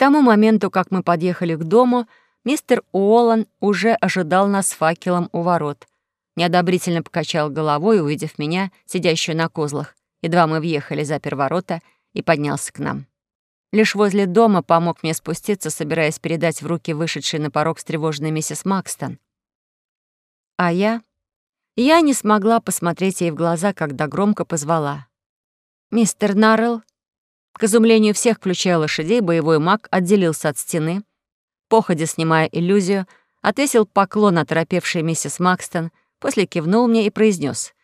тому моменту, как мы подъехали к дому, мистер Уоллан уже ожидал нас с факелом у ворот. Неодобрительно покачал головой, увидев меня, сидящую на козлах. Едва мы въехали, запер ворота и поднялся к нам. Лишь возле дома помог мне спуститься, собираясь передать в руки вышедшей на порог встревоженной миссис Макстон. А я... Я не смогла посмотреть ей в глаза, когда громко позвала. «Мистер Наррелл?» К изумлению всех, включая лошадей, боевой маг отделился от стены, походя снимая иллюзию, отвесил поклон оторопевшей миссис Макстон, после кивнул мне и произнес: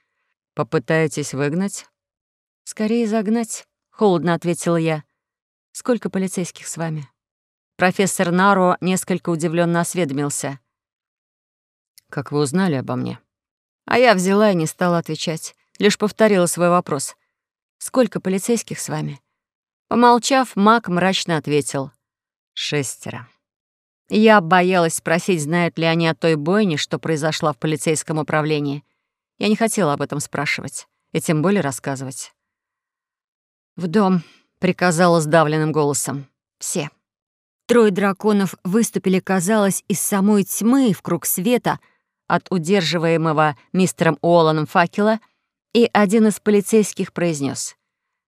«Попытаетесь выгнать?» «Скорее загнать», — холодно ответила я. «Сколько полицейских с вами?» Профессор Наро несколько удивленно осведомился. «Как вы узнали обо мне?» А я взяла и не стала отвечать, лишь повторила свой вопрос. «Сколько полицейских с вами?» Помолчав, Мак мрачно ответил. «Шестеро». Я боялась спросить, знают ли они о той бойне, что произошла в полицейском управлении. Я не хотела об этом спрашивать, и тем более рассказывать. «В дом», — приказала сдавленным голосом. «Все». Трое драконов выступили, казалось, из самой тьмы в круг света от удерживаемого мистером Уолланом факела, и один из полицейских произнес: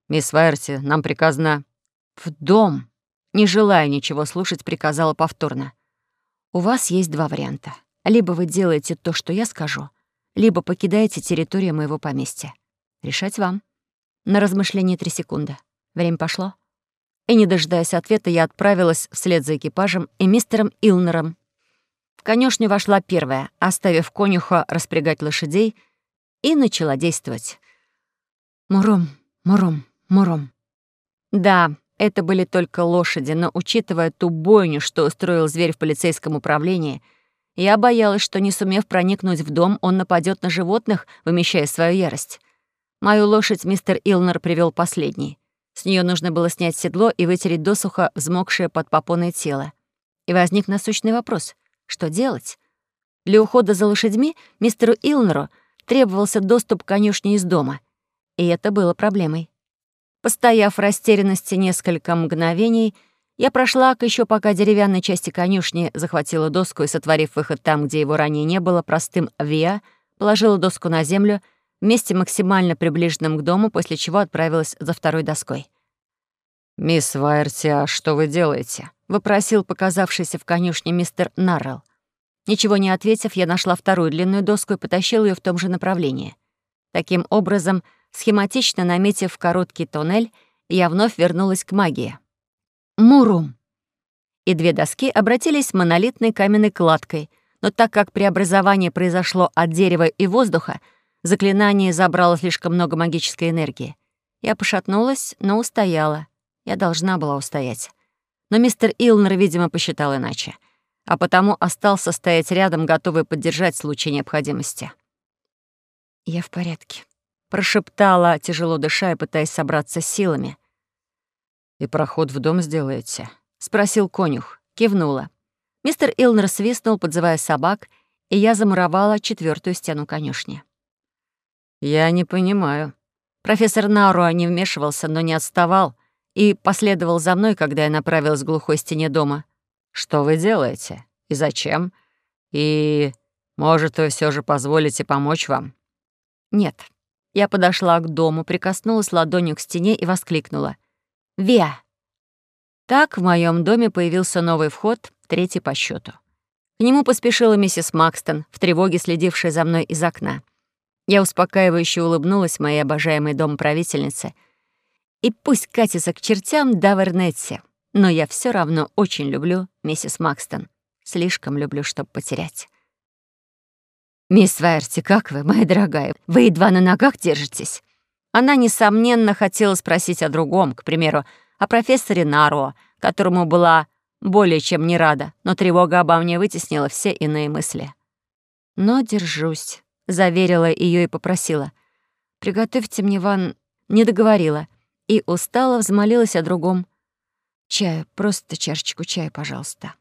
«Мисс Вайерти, нам приказано...» «В дом!» Не желая ничего слушать, приказала повторно. «У вас есть два варианта. Либо вы делаете то, что я скажу, либо покидаете территорию моего поместья. Решать вам». На размышление три секунды. Время пошло и, не дожидаясь ответа, я отправилась вслед за экипажем и мистером Илнером. В конюшню вошла первая, оставив конюха распрягать лошадей, и начала действовать. Муром, муром, муром. Да, это были только лошади, но, учитывая ту бойню, что устроил зверь в полицейском управлении, я боялась, что, не сумев проникнуть в дом, он нападет на животных, вымещая свою ярость. Мою лошадь мистер Илнер привел последней. С нее нужно было снять седло и вытереть досуха взмокшее под попоной тело. И возник насущный вопрос — что делать? Для ухода за лошадьми мистеру Илнеру требовался доступ к конюшне из дома. И это было проблемой. Постояв в растерянности несколько мгновений, я прошла к еще пока деревянной части конюшни, захватила доску и, сотворив выход там, где его ранее не было, простым «виа», положила доску на землю — вместе максимально приближенным к дому, после чего отправилась за второй доской. «Мисс Вайерти, а что вы делаете?» — вопросил показавшийся в конюшне мистер Наррелл. Ничего не ответив, я нашла вторую длинную доску и потащила ее в том же направлении. Таким образом, схематично наметив короткий тоннель, я вновь вернулась к магии. Мурум. И две доски обратились монолитной каменной кладкой, но так как преобразование произошло от дерева и воздуха, Заклинание забрало слишком много магической энергии. Я пошатнулась, но устояла. Я должна была устоять. Но мистер Илнер, видимо, посчитал иначе. А потому остался стоять рядом, готовый поддержать в случае необходимости. «Я в порядке», — прошептала, тяжело дыша и пытаясь собраться силами. «И проход в дом сделаете?» — спросил конюх. Кивнула. Мистер Илнер свистнул, подзывая собак, и я замуровала четвертую стену конюшни. «Я не понимаю». Профессор Науруа не вмешивался, но не отставал и последовал за мной, когда я направилась к глухой стене дома. «Что вы делаете? И зачем? И, может, вы все же позволите помочь вам?» «Нет». Я подошла к дому, прикоснулась ладонью к стене и воскликнула. «Виа!» Так в моем доме появился новый вход, третий по счету. К нему поспешила миссис Макстон, в тревоге следившая за мной из окна. Я успокаивающе улыбнулась моей обожаемой домоправительнице. И пусть катится к чертям до Вернетти, но я все равно очень люблю миссис Макстон. Слишком люблю, чтобы потерять. «Мисс Вайерти, как вы, моя дорогая? Вы едва на ногах держитесь?» Она, несомненно, хотела спросить о другом, к примеру, о профессоре Наро, которому была более чем не рада, но тревога обо мне вытеснила все иные мысли. Но держусь заверила ее и попросила. «Приготовьте мне ван...» Не договорила и устало взмолилась о другом. «Чаю, просто чашечку чая, пожалуйста».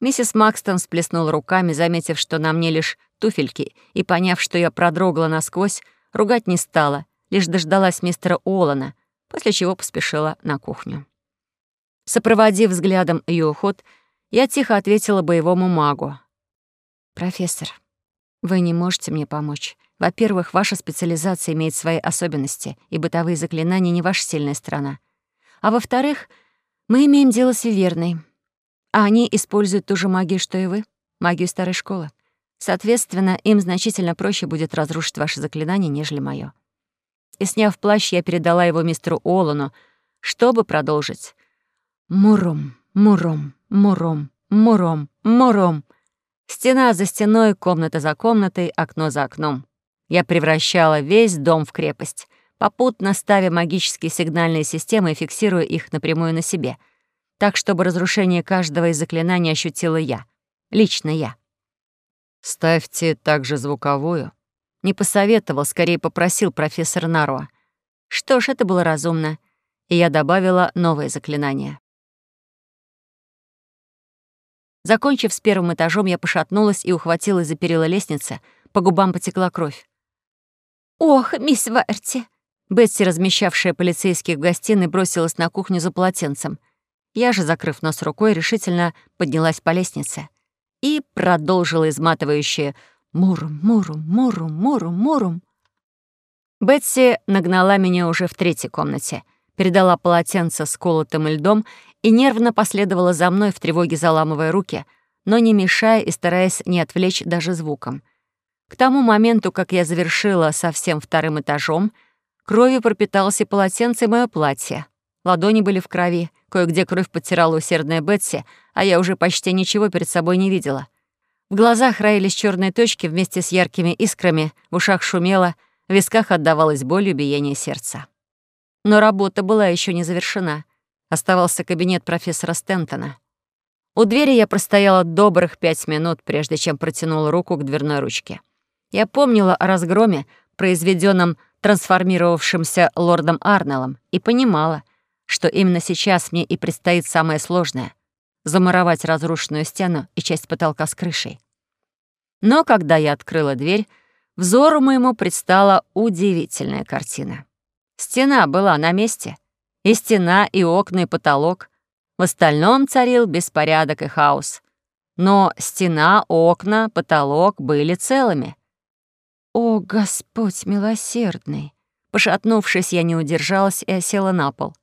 Миссис Макстон сплеснула руками, заметив, что на мне лишь туфельки, и поняв, что я продрогла насквозь, ругать не стала, лишь дождалась мистера Уоллана, после чего поспешила на кухню. Сопроводив взглядом ее уход, я тихо ответила боевому магу. «Профессор, вы не можете мне помочь. Во-первых, ваша специализация имеет свои особенности, и бытовые заклинания не ваша сильная сторона. А во-вторых, мы имеем дело с Виверной, а они используют ту же магию, что и вы, магию старой школы. Соответственно, им значительно проще будет разрушить ваши заклинания, нежели моё. И сняв плащ, я передала его мистеру Олану, чтобы продолжить. Муром, муром, муром, муром, муром. Стена за стеной, комната за комнатой, окно за окном. Я превращала весь дом в крепость, попутно ставя магические сигнальные системы и фиксируя их напрямую на себе, так, чтобы разрушение каждого из заклинаний ощутила я. Лично я. «Ставьте также звуковую». Не посоветовал, скорее попросил профессор Наруа. Что ж, это было разумно. И я добавила новое заклинание. Закончив с первым этажом, я пошатнулась и ухватилась за перила лестницы. По губам потекла кровь. «Ох, мисс Варти!» Бетси, размещавшая полицейских в гостиной, бросилась на кухню за полотенцем. Я же, закрыв нос рукой, решительно поднялась по лестнице и продолжила изматывающее «мурум, мурум, мурум, мурум, мурум». Бетси нагнала меня уже в третьей комнате, передала полотенце с колотым льдом и нервно последовала за мной в тревоге, заламывая руки, но не мешая и стараясь не отвлечь даже звуком. К тому моменту, как я завершила со всем вторым этажом, кровью пропиталось и полотенце, и моё платье. Ладони были в крови, кое-где кровь подтирала усердная Бетси, а я уже почти ничего перед собой не видела. В глазах роились черные точки вместе с яркими искрами, в ушах шумело, в висках отдавалось болью биение сердца. Но работа была еще не завершена. Оставался кабинет профессора Стентона. У двери я простояла добрых пять минут, прежде чем протянула руку к дверной ручке. Я помнила о разгроме, произведенном трансформировавшимся лордом Арнеллом, и понимала, что именно сейчас мне и предстоит самое сложное — замуровать разрушенную стену и часть потолка с крышей. Но когда я открыла дверь, взору моему предстала удивительная картина. Стена была на месте — и стена, и окна, и потолок. В остальном царил беспорядок и хаос. Но стена, окна, потолок были целыми. «О, Господь милосердный!» Пошатнувшись, я не удержалась и осела на пол.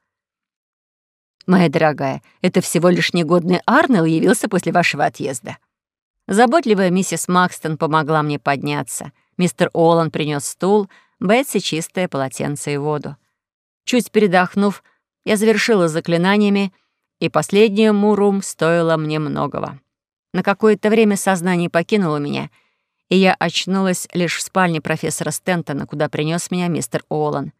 «Моя дорогая, это всего лишь негодный Арнелл явился после вашего отъезда». Заботливая миссис Макстон помогла мне подняться. Мистер Олан принес стул, Бетси — чистое полотенце и воду. Чуть передохнув, я завершила заклинаниями, и последнее мурум стоило мне многого. На какое-то время сознание покинуло меня, и я очнулась лишь в спальне профессора Стентона, куда принес меня мистер Олан.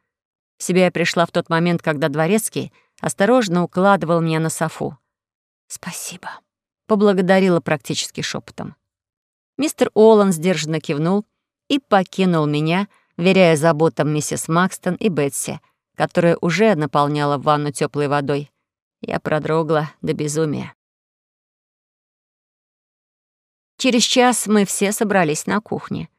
В себя я пришла в тот момент, когда дворецкий осторожно укладывал меня на софу. «Спасибо», — поблагодарила практически шепотом. Мистер Олан сдержанно кивнул и покинул меня, веряя заботам миссис Макстон и Бетси — которая уже наполняла ванну теплой водой. Я продрогла до безумия. Через час мы все собрались на кухне.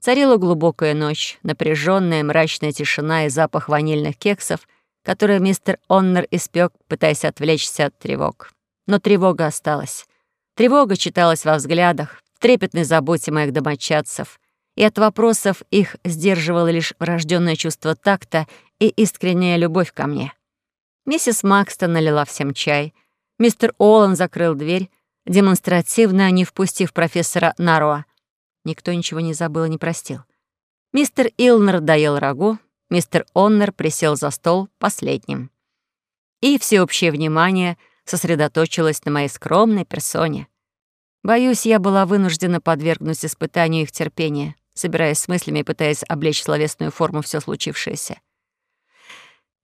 Царила глубокая ночь, напряженная мрачная тишина и запах ванильных кексов, которые мистер Оннер испек, пытаясь отвлечься от тревог. Но тревога осталась. Тревога читалась во взглядах, в трепетной заботе моих домочадцев, и от вопросов их сдерживало лишь врожденное чувство такта и искренняя любовь ко мне. Миссис Макстон налила всем чай. Мистер Олан закрыл дверь, демонстративно не впустив профессора Нароа. Никто ничего не забыл и не простил. Мистер Илнер доел рагу, мистер Оннер присел за стол последним. И всеобщее внимание сосредоточилось на моей скромной персоне. Боюсь, я была вынуждена подвергнуть испытанию их терпения, собираясь с мыслями и пытаясь облечь словесную форму все случившееся.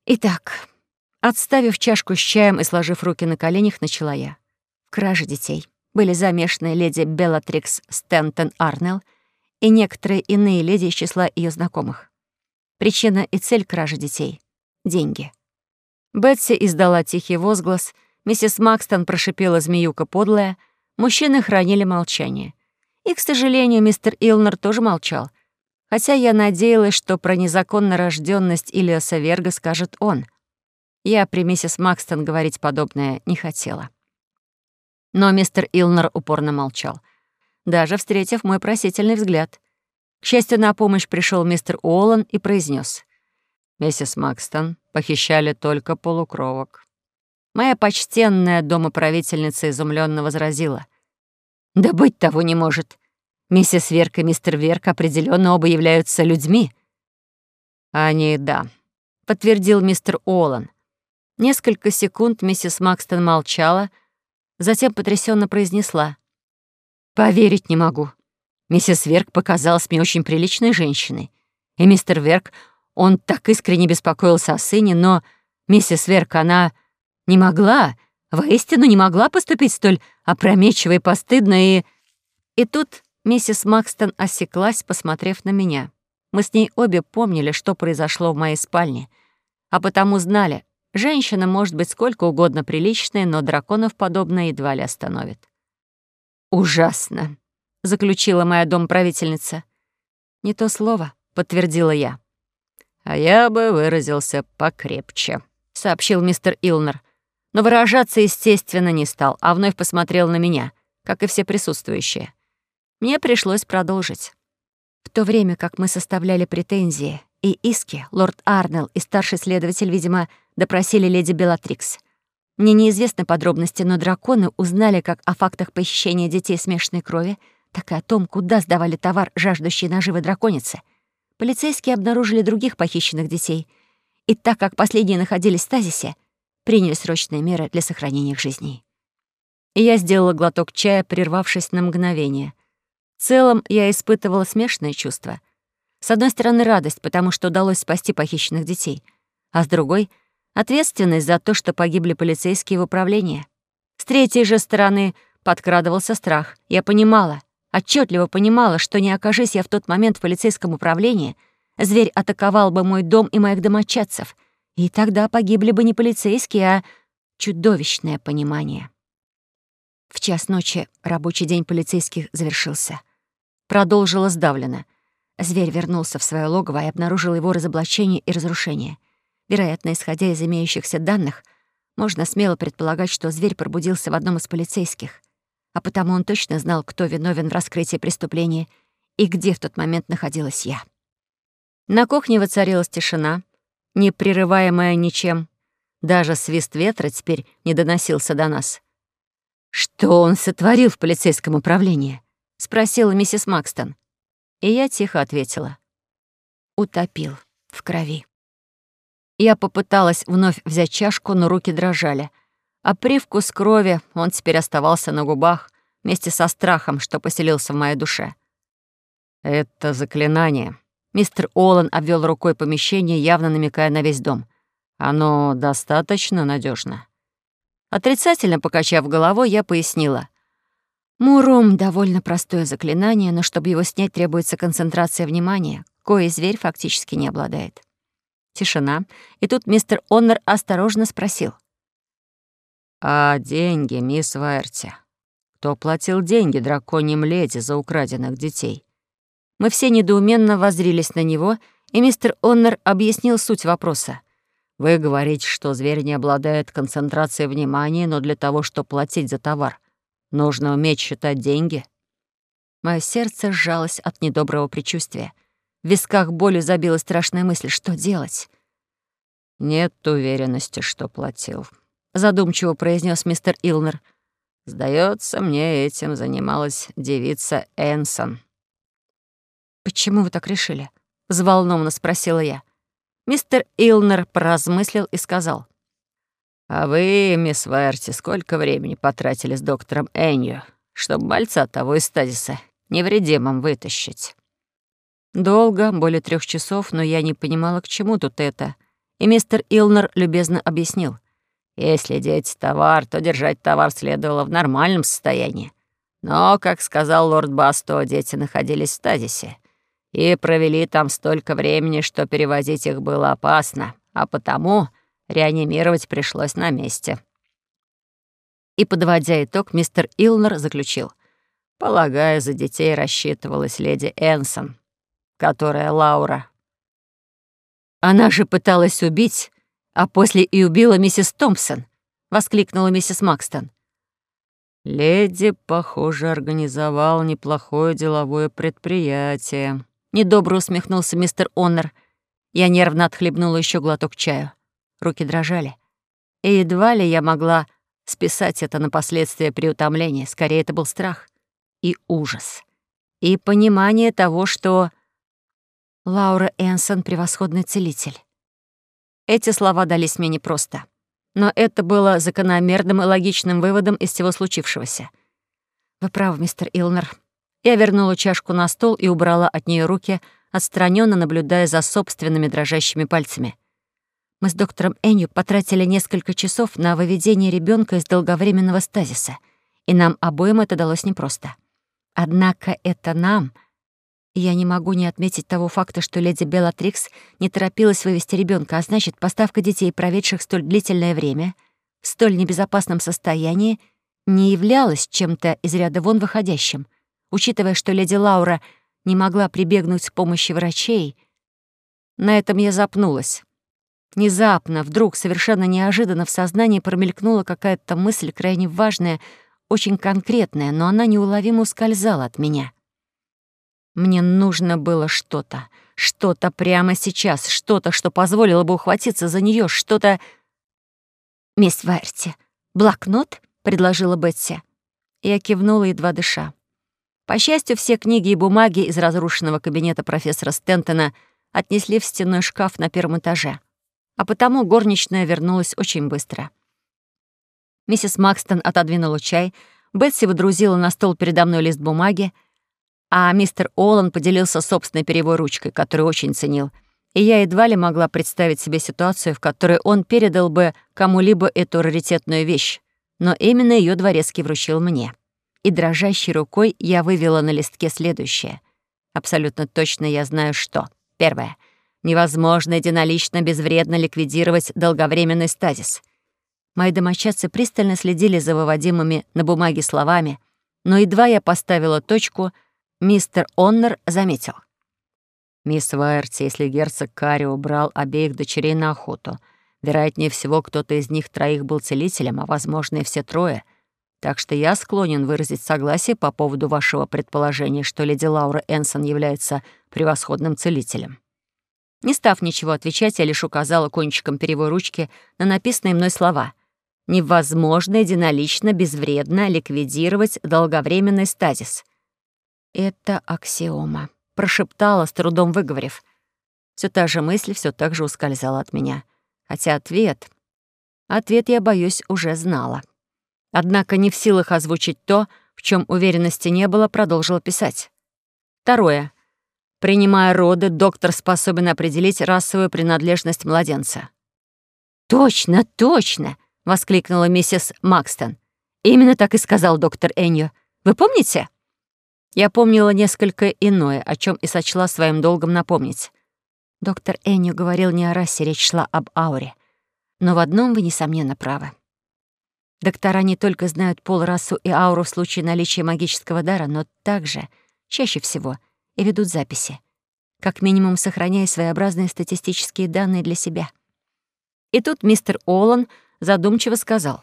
Итак, отставив чашку с чаем и сложив руки на коленях, начала я. В детей были замешаны леди Беллатрикс Стентон Арнелл и некоторые иные леди из числа ее знакомых. Причина и цель кражи детей — деньги. Бетси издала тихий возглас, миссис Макстон прошипела змеюка подлая, мужчины хранили молчание. И, к сожалению, мистер Илнер тоже молчал — хотя я надеялась, что про незаконно рожденность Илиаса Верга скажет он. Я при миссис Макстон говорить подобное не хотела. Но мистер Илнер упорно молчал, даже встретив мой просительный взгляд. К счастью, на помощь пришел мистер Уоллен и произнес: «Миссис Макстон похищали только полукровок». Моя почтенная домоправительница изумленно возразила. «Да быть того не может. Миссис Верк и мистер Верк определенно оба являются людьми». «Они — да», — подтвердил мистер Олан. Несколько секунд миссис Макстон молчала, затем потрясенно произнесла. «Поверить не могу. Миссис Верк показалась мне очень приличной женщиной. И мистер Верк, он так искренне беспокоился о сыне, но миссис Верк, она не могла, воистину не могла поступить столь опрометчиво и постыдно, и... И тут миссис Макстон осеклась, посмотрев на меня. Мы с ней обе помнили, что произошло в моей спальне, а потому знали, женщина может быть сколько угодно приличной, но драконов подобное едва ли остановит. «Ужасно», — заключила моя домправительница. «Не то слово», — подтвердила я. «А я бы выразился покрепче», — сообщил мистер Илнер но выражаться, естественно, не стал, а вновь посмотрел на меня, как и все присутствующие. Мне пришлось продолжить. В то время, как мы составляли претензии и иски, лорд Арнелл и старший следователь, видимо, допросили леди Белатрикс. Мне неизвестны подробности, но драконы узнали как о фактах похищения детей смешанной крови, так и о том, куда сдавали товар жаждущие наживы драконицы. Полицейские обнаружили других похищенных детей, и так как последние находились в стазисе, приняли срочные меры для сохранения их жизней. И я сделала глоток чая, прервавшись на мгновение. В целом, я испытывала смешанные чувства. С одной стороны, радость, потому что удалось спасти похищенных детей, а с другой — ответственность за то, что погибли полицейские в управлении. С третьей же стороны подкрадывался страх. Я понимала, отчетливо понимала, что не окажись я в тот момент в полицейском управлении, зверь атаковал бы мой дом и моих домочадцев — и тогда погибли бы не полицейские, а чудовищное понимание. В час ночи рабочий день полицейских завершился. Продолжила сдавленно. Зверь вернулся в свое логово и обнаружил его разоблачение и разрушение. Вероятно, исходя из имеющихся данных, можно смело предполагать, что зверь пробудился в одном из полицейских, а потому он точно знал, кто виновен в раскрытии преступления и где в тот момент находилась я. На кухне воцарилась тишина, не прерываемая ничем. Даже свист ветра теперь не доносился до нас. «Что он сотворил в полицейском управлении?» — спросила миссис Макстон. И я тихо ответила. «Утопил в крови». Я попыталась вновь взять чашку, но руки дрожали. А привкус крови, он теперь оставался на губах, вместе со страхом, что поселился в моей душе. «Это заклинание», Мистер Олан обвел рукой помещение, явно намекая на весь дом. Оно достаточно надежно. Отрицательно покачав головой, я пояснила. Мурум — довольно простое заклинание, но чтобы его снять, требуется концентрация внимания, кое зверь фактически не обладает. Тишина, и тут мистер Оннер осторожно спросил. «А деньги, мисс Вайерти? Кто платил деньги драконьим леди за украденных детей?» Мы все недоуменно воззрились на него, и мистер Оннер объяснил суть вопроса. «Вы говорите, что зверь не обладает концентрацией внимания, но для того, чтобы платить за товар, нужно уметь считать деньги». Мое сердце сжалось от недоброго предчувствия. В висках болью забила страшная мысль, что делать. «Нет уверенности, что платил», — задумчиво произнес мистер Илнер. «Сдается мне, этим занималась девица Энсон». «Почему вы так решили?» — взволнованно спросила я. Мистер Илнер поразмыслил и сказал. «А вы, мисс Варти, сколько времени потратили с доктором Энью, чтобы мальца того из стазиса невредимым вытащить?» Долго, более трех часов, но я не понимала, к чему тут это. И мистер Илнер любезно объяснил. Если деть товар, то держать товар следовало в нормальном состоянии. Но, как сказал лорд Басто, дети находились в стазисе и провели там столько времени, что перевозить их было опасно, а потому реанимировать пришлось на месте. И, подводя итог, мистер Илнер заключил. Полагаю, за детей рассчитывалась леди Энсон, которая Лаура. Она же пыталась убить а после и убила миссис Томпсон», — воскликнула миссис Макстон. «Леди, похоже, организовал неплохое деловое предприятие», — недобро усмехнулся мистер Оннер. Я нервно отхлебнула еще глоток чаю. Руки дрожали. И едва ли я могла списать это на последствия при утомлении. Скорее, это был страх и ужас. И понимание того, что Лаура Энсон — превосходный целитель. Эти слова дались мне непросто. Но это было закономерным и логичным выводом из всего случившегося. «Вы правы, мистер Илнер». Я вернула чашку на стол и убрала от нее руки, отстраненно наблюдая за собственными дрожащими пальцами. Мы с доктором Энью потратили несколько часов на выведение ребенка из долговременного стазиса, и нам обоим это далось непросто. Однако это нам... Я не могу не отметить того факта, что леди Белатрикс не торопилась вывести ребенка, а значит, поставка детей, проведших столь длительное время, в столь небезопасном состоянии, не являлась чем-то из ряда вон выходящим. Учитывая, что леди Лаура не могла прибегнуть к помощи врачей, на этом я запнулась. Внезапно, вдруг, совершенно неожиданно в сознании промелькнула какая-то мысль крайне важная, очень конкретная, но она неуловимо ускользала от меня. Мне нужно было что-то, что-то прямо сейчас, что-то, что позволило бы ухватиться за нее, что-то... «Мисс Вайерти, блокнот?» — предложила Бетси. Я кивнула, едва дыша. По счастью, все книги и бумаги из разрушенного кабинета профессора Стентона отнесли в стенной шкаф на первом этаже — а потому горничная вернулась очень быстро. Миссис Макстон отодвинула чай, Бетси выдрузила на стол передо мной лист бумаги, а мистер Олан поделился собственной перевой ручкой, которую очень ценил, и я едва ли могла представить себе ситуацию, в которой он передал бы кому-либо эту раритетную вещь, но именно ее дворецкий вручил мне. И дрожащей рукой я вывела на листке следующее. Абсолютно точно я знаю, что. Первое — Невозможно единолично безвредно ликвидировать долговременный стазис. Мои домочадцы пристально следили за выводимыми на бумаге словами, но едва я поставила точку, мистер Оннер заметил. «Мисс Вайерти, если герцог Карри убрал обеих дочерей на охоту, вероятнее всего, кто-то из них троих был целителем, а, возможно, и все трое. Так что я склонен выразить согласие по поводу вашего предположения, что леди Лаура Энсон является превосходным целителем». Не став ничего отвечать, я лишь указала кончиком перевой ручки на написанные мной слова. «Невозможно единолично, безвредно ликвидировать долговременный стазис». «Это аксиома», — прошептала, с трудом выговорив. Все та же мысль все так же ускользала от меня. Хотя ответ... Ответ, я боюсь, уже знала. Однако не в силах озвучить то, в чем уверенности не было, продолжила писать. Второе. Принимая роды, доктор способен определить расовую принадлежность младенца. «Точно, точно!» — воскликнула миссис Макстон. «Именно так и сказал доктор Эньо. Вы помните?» Я помнила несколько иное, о чем и сочла своим долгом напомнить. Доктор Эньо говорил не о расе, речь шла об ауре. Но в одном вы, несомненно, правы. Доктора не только знают пол, расу и ауру в случае наличия магического дара, но также, чаще всего — и ведут записи, как минимум сохраняя своеобразные статистические данные для себя. И тут мистер Олан задумчиво сказал.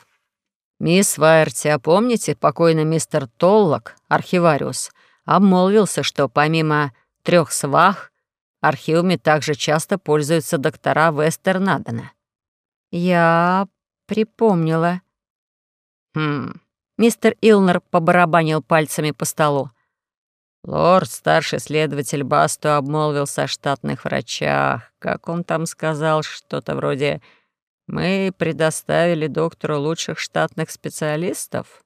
«Мисс Вайерти, а помните, покойный мистер Толлок, архивариус, обмолвился, что помимо трех свах архивами также часто пользуются доктора Вестернадена?» «Я припомнила». «Хм...» Мистер Илнер побарабанил пальцами по столу. Лорд, старший следователь Басту, обмолвился о штатных врачах. Как он там сказал, что-то вроде «Мы предоставили доктору лучших штатных специалистов».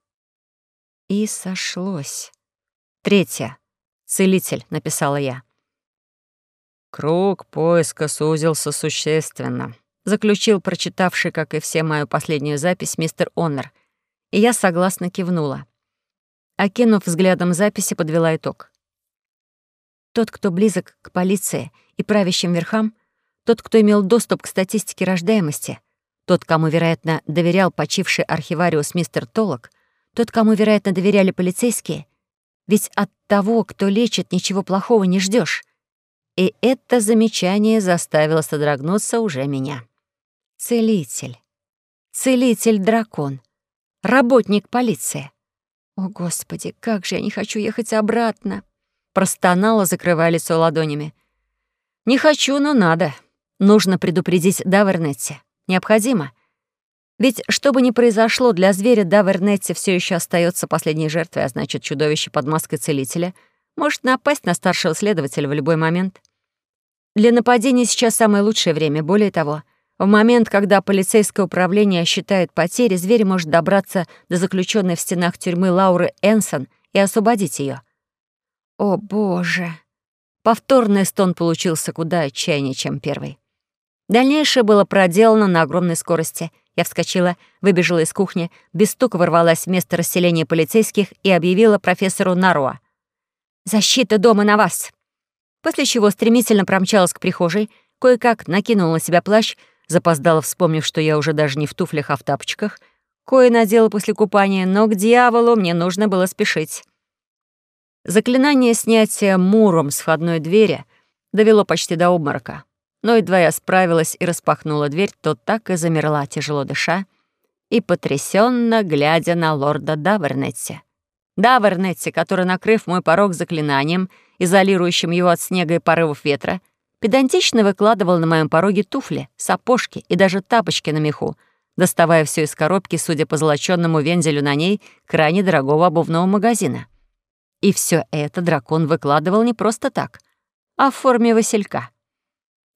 И сошлось. Третье. «Целитель», — написала я. Круг поиска сузился существенно. Заключил прочитавший, как и все, мою последнюю запись мистер Оннер. И я согласно кивнула. Окинув взглядом записи, подвела итог. Тот, кто близок к полиции и правящим верхам, тот, кто имел доступ к статистике рождаемости, тот, кому, вероятно, доверял почивший архивариус мистер Толок, тот, кому, вероятно, доверяли полицейские, ведь от того, кто лечит, ничего плохого не ждешь. И это замечание заставило содрогнуться уже меня. Целитель. Целитель-дракон. Работник полиции. О, Господи, как же я не хочу ехать обратно. Простонала, закрывая лицо ладонями. Не хочу, но надо. Нужно предупредить Давернетти. Необходимо. Ведь что бы ни произошло, для зверя Давернетти все еще остается последней жертвой, а значит, чудовище под маской целителя может напасть на старшего следователя в любой момент. Для нападения сейчас самое лучшее время. Более того, в момент, когда полицейское управление считает потери, зверь может добраться до заключенной в стенах тюрьмы Лауры Энсон и освободить ее. О, боже! Повторный стон получился куда отчаяннее, чем первый. Дальнейшее было проделано на огромной скорости. Я вскочила, выбежала из кухни, без стука ворвалась в место расселения полицейских и объявила профессору Наруа. «Защита дома на вас!» После чего стремительно промчалась к прихожей, кое-как накинула на себя плащ, запоздала, вспомнив, что я уже даже не в туфлях, а в тапочках, кое надела после купания, но к дьяволу мне нужно было спешить. Заклинание снятия муром с входной двери довело почти до обморока. Но едва я справилась и распахнула дверь, то так и замерла, тяжело дыша и потрясенно глядя на лорда Давернетти. Давернетти, который, накрыв мой порог заклинанием, изолирующим его от снега и порывов ветра, педантично выкладывал на моем пороге туфли, сапожки и даже тапочки на меху, доставая все из коробки, судя по золоченному вензелю на ней, крайне дорогого обувного магазина. И все это дракон выкладывал не просто так, а в форме василька.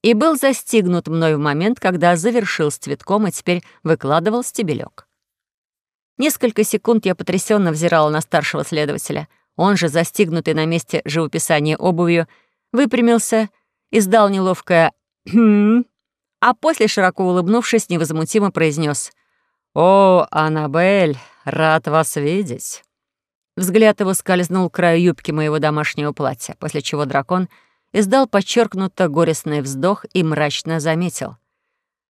И был застигнут мной в момент, когда завершил с цветком и теперь выкладывал стебелек. Несколько секунд я потрясенно взирала на старшего следователя. Он же, застигнутый на месте живописания обувью, выпрямился, издал неловкое «хм», а после, широко улыбнувшись, невозмутимо произнес «О, Аннабель, рад вас видеть». Взгляд его скользнул к краю юбки моего домашнего платья, после чего дракон издал подчеркнуто горестный вздох и мрачно заметил.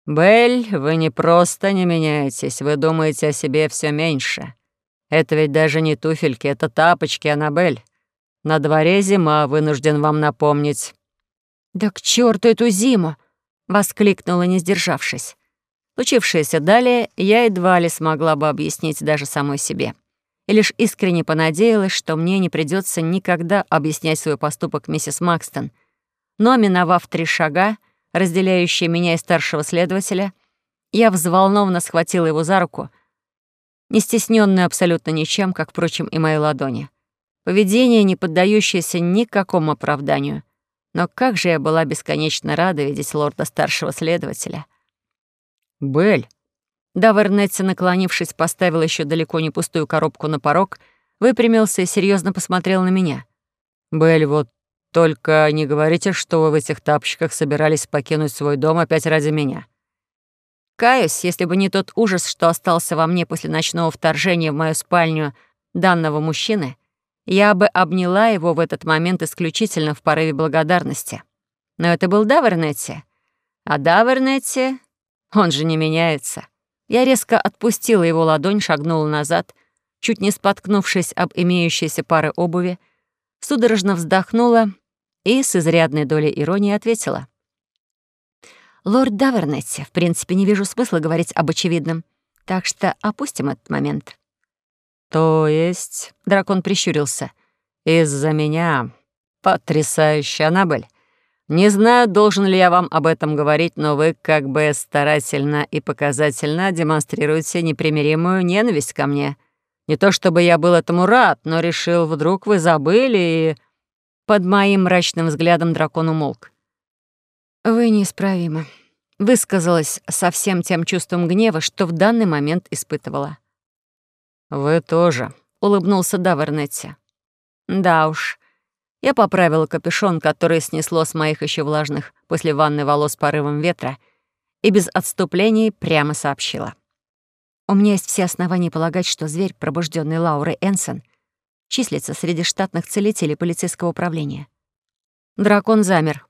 «Белль, вы не просто не меняетесь, вы думаете о себе все меньше. Это ведь даже не туфельки, это тапочки, Аннабель. На дворе зима, вынужден вам напомнить». «Да к черту эту зиму!» — воскликнула, не сдержавшись. Случившееся далее я едва ли смогла бы объяснить даже самой себе и лишь искренне понадеялась, что мне не придется никогда объяснять свой поступок миссис Макстон. Но, миновав три шага, разделяющие меня и старшего следователя, я взволнованно схватила его за руку, не стесненную абсолютно ничем, как, впрочем, и мои ладони. Поведение, не поддающееся никакому оправданию. Но как же я была бесконечно рада видеть лорда старшего следователя. «Белль», Давернетти, наклонившись, поставил еще далеко не пустую коробку на порог, выпрямился и серьезно посмотрел на меня. «Белль, вот только не говорите, что вы в этих тапочках собирались покинуть свой дом опять ради меня». Каюсь, если бы не тот ужас, что остался во мне после ночного вторжения в мою спальню данного мужчины, я бы обняла его в этот момент исключительно в порыве благодарности. Но это был Давернетти. А Давернетти, он же не меняется. Я резко отпустила его ладонь, шагнула назад, чуть не споткнувшись об имеющейся пары обуви, судорожно вздохнула и с изрядной долей иронии ответила. «Лорд Давернетти, в принципе, не вижу смысла говорить об очевидном, так что опустим этот момент». «То есть...» — дракон прищурился. «Из-за меня. Потрясающе, Аннабель. Не знаю, должен ли я вам об этом говорить, но вы как бы старательно и показательно демонстрируете непримиримую ненависть ко мне. Не то чтобы я был этому рад, но решил, вдруг вы забыли и...» Под моим мрачным взглядом дракон умолк. «Вы неисправимы», — высказалась со всем тем чувством гнева, что в данный момент испытывала. «Вы тоже», — улыбнулся Давернетти. «Да уж, я поправила капюшон, который снесло с моих еще влажных после ванны волос порывом ветра, и без отступлений прямо сообщила. У меня есть все основания полагать, что зверь, пробужденный Лаурой Энсон, числится среди штатных целителей полицейского управления. Дракон замер.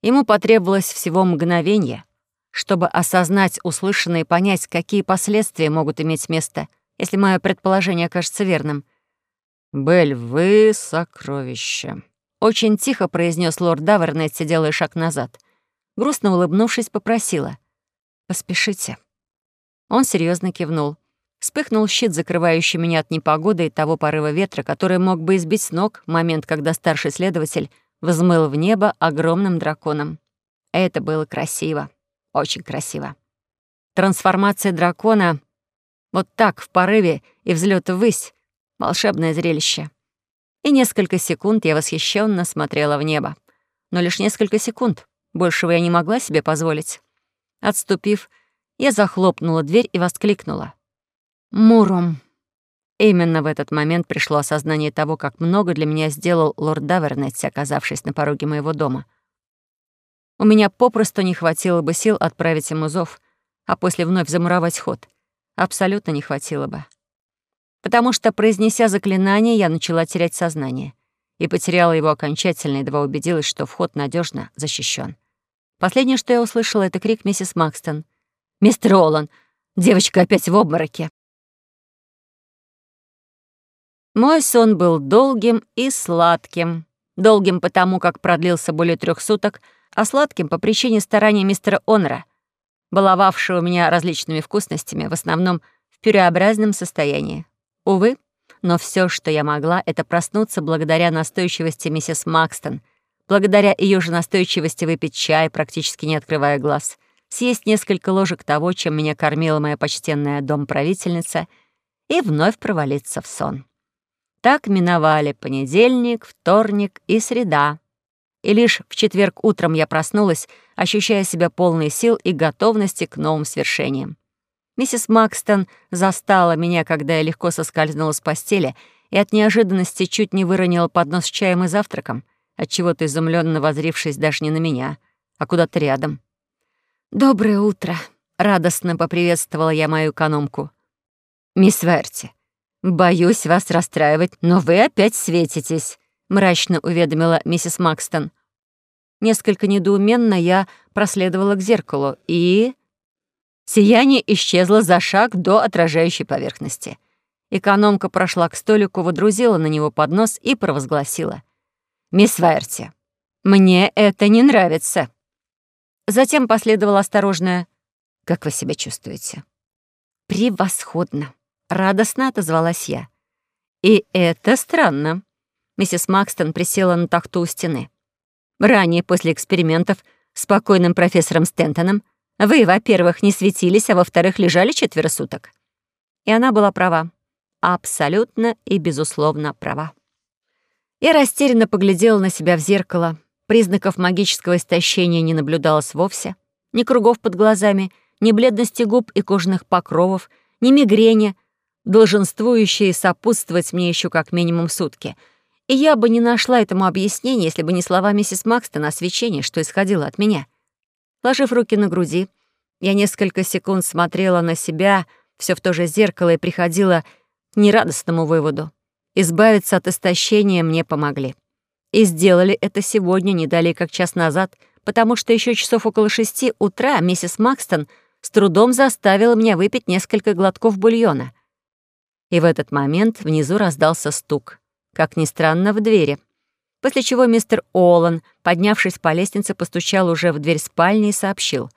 Ему потребовалось всего мгновение, чтобы осознать услышанное и понять, какие последствия могут иметь место, если мое предположение окажется верным. «Белль, вы сокровище», очень тихо произнес лорд Давернетти, делая шаг назад. Грустно улыбнувшись, попросила. Поспешите». Он серьезно кивнул. Вспыхнул щит, закрывающий меня от непогоды и того порыва ветра, который мог бы избить с ног в момент, когда старший следователь взмыл в небо огромным драконом. Это было красиво, очень красиво. Трансформация дракона вот так, в порыве и взлет ввысь — волшебное зрелище. И несколько секунд я восхищенно смотрела в небо. Но лишь несколько секунд. Большего я не могла себе позволить. Отступив, я захлопнула дверь и воскликнула. Муром. Именно в этот момент пришло осознание того, как много для меня сделал лорд Давернетти, оказавшись на пороге моего дома. У меня попросту не хватило бы сил отправить ему зов, а после вновь замуровать ход. Абсолютно не хватило бы. Потому что, произнеся заклинание, я начала терять сознание и потеряла его окончательно, едва убедилась, что вход надежно защищен. Последнее, что я услышала, — это крик миссис Макстон. «Мистер Олан! Девочка опять в обмороке!» Мой сон был долгим и сладким. Долгим потому, как продлился более трех суток, а сладким по причине старания мистера Онра, баловавшего меня различными вкусностями, в основном в пюреобразном состоянии. Увы, но все, что я могла, это проснуться благодаря настойчивости миссис Макстон, благодаря ее же настойчивости выпить чай, практически не открывая глаз, съесть несколько ложек того, чем меня кормила моя почтенная дом-правительница, и вновь провалиться в сон. Так миновали понедельник, вторник и среда. И лишь в четверг утром я проснулась, ощущая себя полной сил и готовности к новым свершениям. Миссис Макстон застала меня, когда я легко соскользнула с постели и от неожиданности чуть не выронила поднос с чаем и завтраком, отчего-то изумленно возрившись даже не на меня, а куда-то рядом. «Доброе утро!» — радостно поприветствовала я мою экономку. «Мисс Верти, «Боюсь вас расстраивать, но вы опять светитесь», — мрачно уведомила миссис Макстон. Несколько недоуменно я проследовала к зеркалу, и... Сияние исчезло за шаг до отражающей поверхности. Экономка прошла к столику, водрузила на него поднос и провозгласила. «Мисс Вайерти, мне это не нравится». Затем последовало осторожное «Как вы себя чувствуете?» «Превосходно», Радостно отозвалась я. «И это странно». Миссис Макстон присела на тахту у стены. «Ранее, после экспериментов с покойным профессором Стентоном, вы, во-первых, не светились, а во-вторых, лежали четверо суток». И она была права. Абсолютно и безусловно права. Я растерянно поглядела на себя в зеркало. Признаков магического истощения не наблюдалось вовсе. Ни кругов под глазами, ни бледности губ и кожных покровов, ни мигрени, долженствующие сопутствовать мне еще как минимум сутки. И я бы не нашла этому объяснения, если бы не слова миссис Макстон о свечении, что исходило от меня. Ложив руки на груди, я несколько секунд смотрела на себя, все в то же зеркало, и приходила к нерадостному выводу. Избавиться от истощения мне помогли. И сделали это сегодня, не далее как час назад, потому что еще часов около шести утра миссис Макстон с трудом заставила меня выпить несколько глотков бульона — и в этот момент внизу раздался стук. Как ни странно, в двери. После чего мистер Олан, поднявшись по лестнице, постучал уже в дверь спальни и сообщил.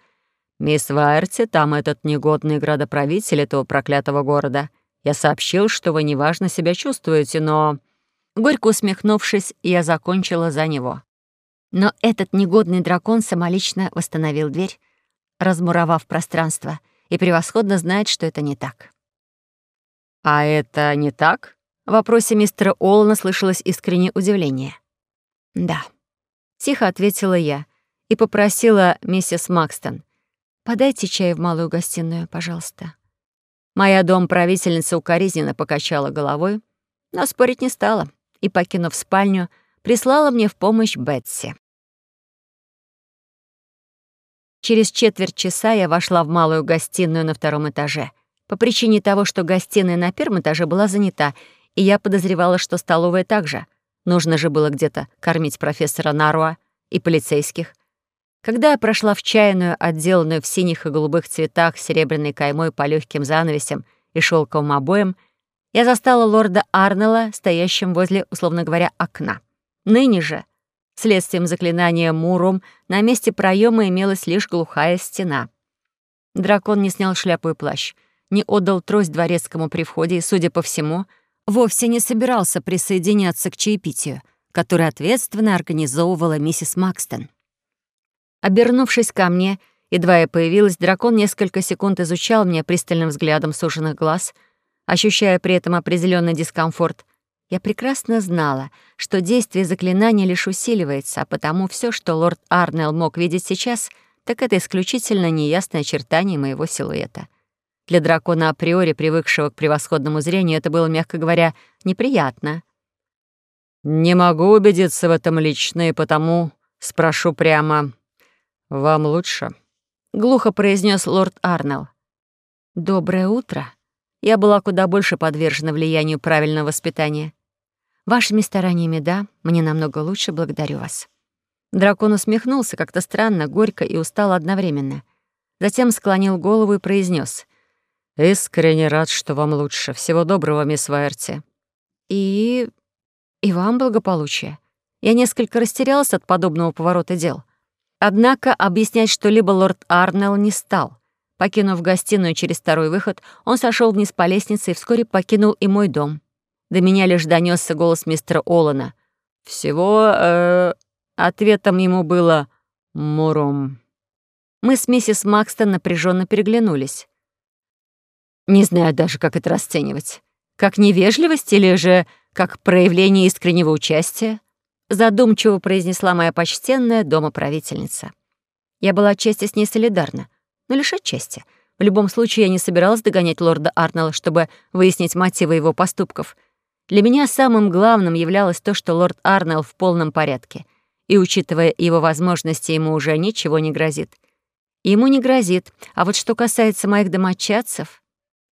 «Мисс Вайерти, там этот негодный градоправитель этого проклятого города. Я сообщил, что вы неважно себя чувствуете, но...» Горько усмехнувшись, я закончила за него. Но этот негодный дракон самолично восстановил дверь, размуровав пространство, и превосходно знает, что это не так. «А это не так?» В вопросе мистера Олана слышалось искреннее удивление. «Да», — тихо ответила я и попросила миссис Макстон. «Подайте чай в малую гостиную, пожалуйста». Моя дом-правительница укоризненно покачала головой, но спорить не стала и, покинув спальню, прислала мне в помощь Бетси. Через четверть часа я вошла в малую гостиную на втором этаже — по причине того, что гостиная на первом этаже была занята, и я подозревала, что столовая также. Нужно же было где-то кормить профессора Наруа и полицейских. Когда я прошла в чайную, отделанную в синих и голубых цветах серебряной каймой по легким занавесям и шелковым обоям, я застала лорда Арнелла, стоящим возле, условно говоря, окна. Ныне же, следствием заклинания Мурум, на месте проема имелась лишь глухая стена — Дракон не снял шляпу и плащ, не отдал трость дворецкому при входе и, судя по всему, вовсе не собирался присоединяться к чаепитию, которое ответственно организовывала миссис Макстон. Обернувшись ко мне, едва я появилась, дракон несколько секунд изучал меня пристальным взглядом суженных глаз, ощущая при этом определенный дискомфорт. Я прекрасно знала, что действие заклинания лишь усиливается, а потому все, что лорд Арнелл мог видеть сейчас, так это исключительно неясное очертание моего силуэта. Для дракона априори, привыкшего к превосходному зрению, это было, мягко говоря, неприятно. «Не могу убедиться в этом лично, и потому спрошу прямо. Вам лучше?» — глухо произнес лорд Арнелл. «Доброе утро». Я была куда больше подвержена влиянию правильного воспитания. Вашими стараниями, да, мне намного лучше, благодарю вас. Дракон усмехнулся как-то странно, горько и устал одновременно. Затем склонил голову и произнес: «Искренне рад, что вам лучше. Всего доброго, мисс Вайерти». «И... и вам благополучия». Я несколько растерялась от подобного поворота дел. Однако объяснять что-либо лорд Арнелл не стал. Покинув гостиную через второй выход, он сошел вниз по лестнице и вскоре покинул и мой дом. До меня лишь донесся голос мистера Олана. Всего... Э, ответом ему было «Муром». Мы с миссис Макстон напряженно переглянулись. Не знаю даже, как это расценивать. Как невежливость или же как проявление искреннего участия? Задумчиво произнесла моя почтенная домоправительница. Я была отчасти с ней солидарна, но лишь отчасти. В любом случае, я не собиралась догонять лорда Арнелла, чтобы выяснить мотивы его поступков. Для меня самым главным являлось то, что лорд Арнелл в полном порядке, и, учитывая его возможности, ему уже ничего не грозит. Ему не грозит, а вот что касается моих домочадцев...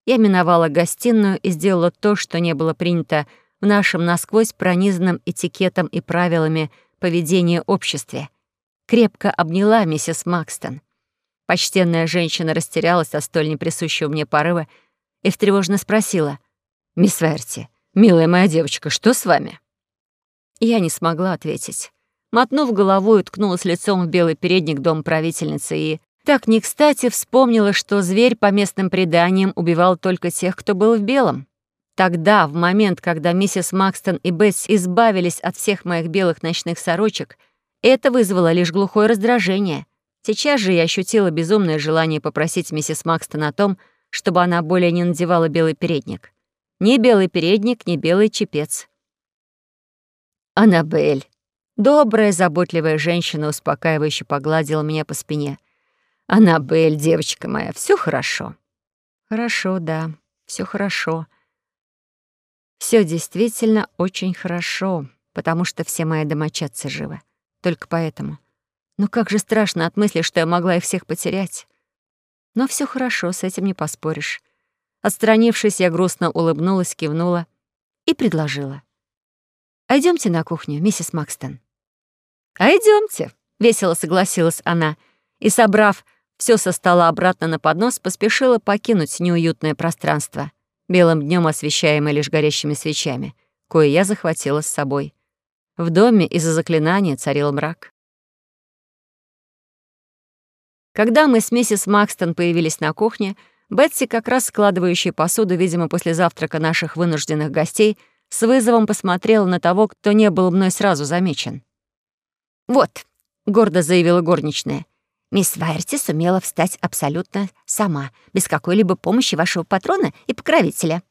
Я миновала гостиную и сделала то, что не было принято в нашем насквозь пронизанном этикетом и правилами поведения обществе. Крепко обняла миссис Макстон. Почтенная женщина растерялась от столь неприсущего мне порыва и встревожно спросила. «Мисс Верти, милая моя девочка, что с вами?» Я не смогла ответить. Мотнув головой, уткнулась лицом в белый передник дом правительницы и так не кстати вспомнила, что зверь по местным преданиям убивал только тех, кто был в белом. Тогда, в момент, когда миссис Макстон и Бетс избавились от всех моих белых ночных сорочек, это вызвало лишь глухое раздражение. Сейчас же я ощутила безумное желание попросить миссис Макстон о том, чтобы она более не надевала белый передник. Ни белый передник, ни белый чепец. Аннабель. Добрая, заботливая женщина успокаивающе погладила меня по спине — «Аннабель, девочка моя, все хорошо». «Хорошо, да, все хорошо». Все действительно очень хорошо, потому что все мои домочадцы живы. Только поэтому. Но как же страшно от мысли, что я могла их всех потерять. Но все хорошо, с этим не поспоришь. Отстранившись, я грустно улыбнулась, кивнула и предложила. «Идёмте на кухню, миссис Макстон». «А идёмте», — весело согласилась она, и, собрав все со стола обратно на поднос, поспешила покинуть неуютное пространство, белым днем освещаемое лишь горящими свечами, кое я захватила с собой. В доме из-за заклинания царил мрак. Когда мы с миссис Макстон появились на кухне, Бетси, как раз складывающая посуду, видимо, после завтрака наших вынужденных гостей, с вызовом посмотрела на того, кто не был мной сразу замечен. «Вот», — гордо заявила горничная, Мисс Вайерти сумела встать абсолютно сама, без какой-либо помощи вашего патрона и покровителя.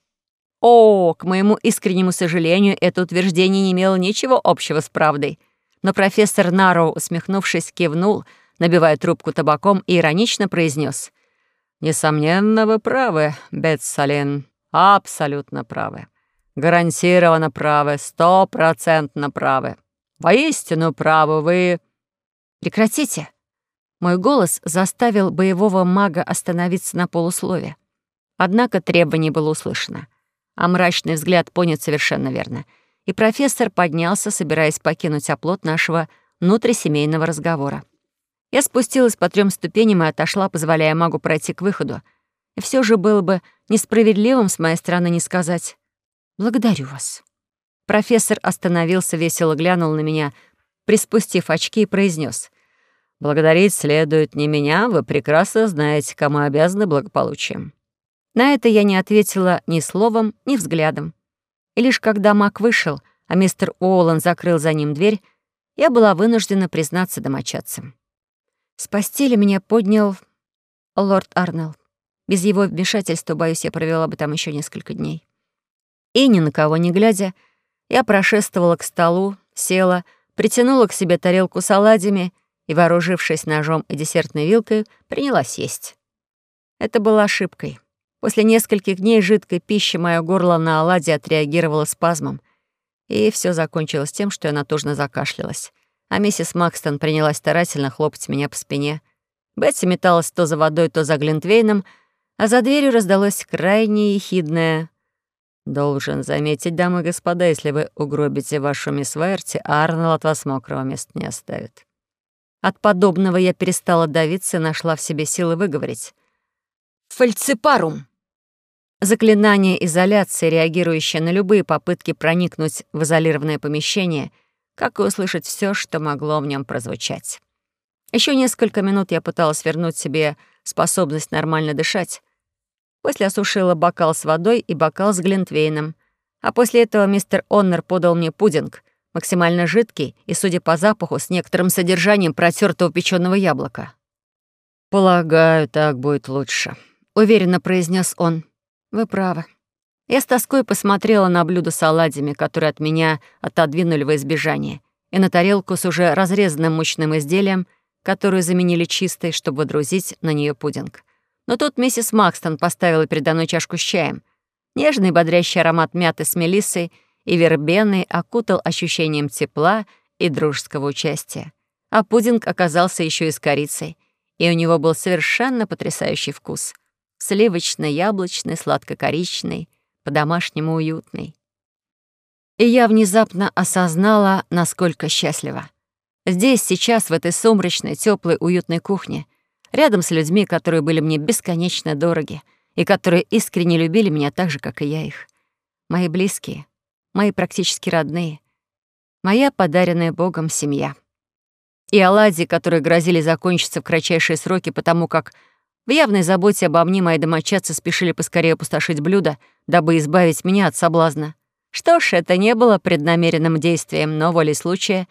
О, к моему искреннему сожалению, это утверждение не имело ничего общего с правдой. Но профессор Нароу, усмехнувшись, кивнул, набивая трубку табаком, и иронично произнес: «Несомненно, вы правы, Бетсалин, абсолютно правы. Гарантированно правы, стопроцентно правы. Воистину правы вы...» «Прекратите!» Мой голос заставил боевого мага остановиться на полуслове. Однако требование было услышано, а мрачный взгляд понят совершенно верно. И профессор поднялся, собираясь покинуть оплот нашего внутрисемейного разговора. Я спустилась по трем ступеням и отошла, позволяя магу пройти к выходу. И все же было бы несправедливым с моей стороны не сказать «Благодарю вас». Профессор остановился, весело глянул на меня, приспустив очки и произнес: Благодарить следует не меня, вы прекрасно знаете, кому обязаны благополучием». На это я не ответила ни словом, ни взглядом. И лишь когда Мак вышел, а мистер Уоллен закрыл за ним дверь, я была вынуждена признаться домочадцам. С постели меня поднял лорд Арнелл. Без его вмешательства, боюсь, я провела бы там еще несколько дней. И ни на кого не глядя, я прошествовала к столу, села, притянула к себе тарелку с оладьями и, вооружившись ножом и десертной вилкой, принялась есть. Это было ошибкой. После нескольких дней жидкой пищи мое горло на оладье отреагировало спазмом, и все закончилось тем, что я натужно закашлялась. А миссис Макстон принялась старательно хлопать меня по спине. Бетси металась то за водой, то за Глинтвейном, а за дверью раздалось крайне ехидное «Должен заметить, дамы и господа, если вы угробите вашу мисс Вайерти, Арнелл от вас мокрого места не оставит». От подобного я перестала давиться и нашла в себе силы выговорить. «Фальципарум!» Заклинание изоляции, реагирующее на любые попытки проникнуть в изолированное помещение, как и услышать все, что могло в нем прозвучать. Еще несколько минут я пыталась вернуть себе способность нормально дышать, После осушила бокал с водой и бокал с глинтвейном. А после этого мистер Оннер подал мне пудинг, максимально жидкий и, судя по запаху, с некоторым содержанием протертого печеного яблока. «Полагаю, так будет лучше», — уверенно произнес он. «Вы правы». Я с тоской посмотрела на блюдо с оладьями, которые от меня отодвинули во избежание, и на тарелку с уже разрезанным мучным изделием, которую заменили чистой, чтобы водрузить на нее пудинг. Но тут миссис Макстон поставила передо мной чашку с чаем. Нежный бодрящий аромат мяты с мелиссой и вербеной окутал ощущением тепла и дружеского участия. А пудинг оказался еще и с корицей, и у него был совершенно потрясающий вкус. Сливочно-яблочный, сладко-коричный, по-домашнему уютный. И я внезапно осознала, насколько счастлива. Здесь, сейчас, в этой сумрачной, теплой, уютной кухне, рядом с людьми, которые были мне бесконечно дороги и которые искренне любили меня так же, как и я их. Мои близкие, мои практически родные, моя подаренная Богом семья. И оладьи, которые грозили закончиться в кратчайшие сроки, потому как в явной заботе обо мне мои домочадцы спешили поскорее опустошить блюдо, дабы избавить меня от соблазна. Что ж, это не было преднамеренным действием, но волей случая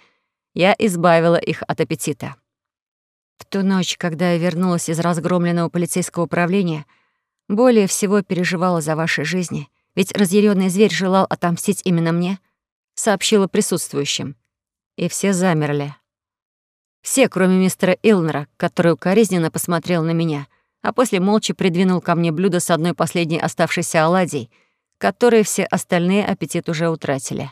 я избавила их от аппетита. В ту ночь, когда я вернулась из разгромленного полицейского управления, более всего переживала за ваши жизни, ведь разъяренный зверь желал отомстить именно мне, сообщила присутствующим. И все замерли. Все, кроме мистера Илнера, который укоризненно посмотрел на меня, а после молча придвинул ко мне блюдо с одной последней оставшейся оладьей, которые все остальные аппетит уже утратили.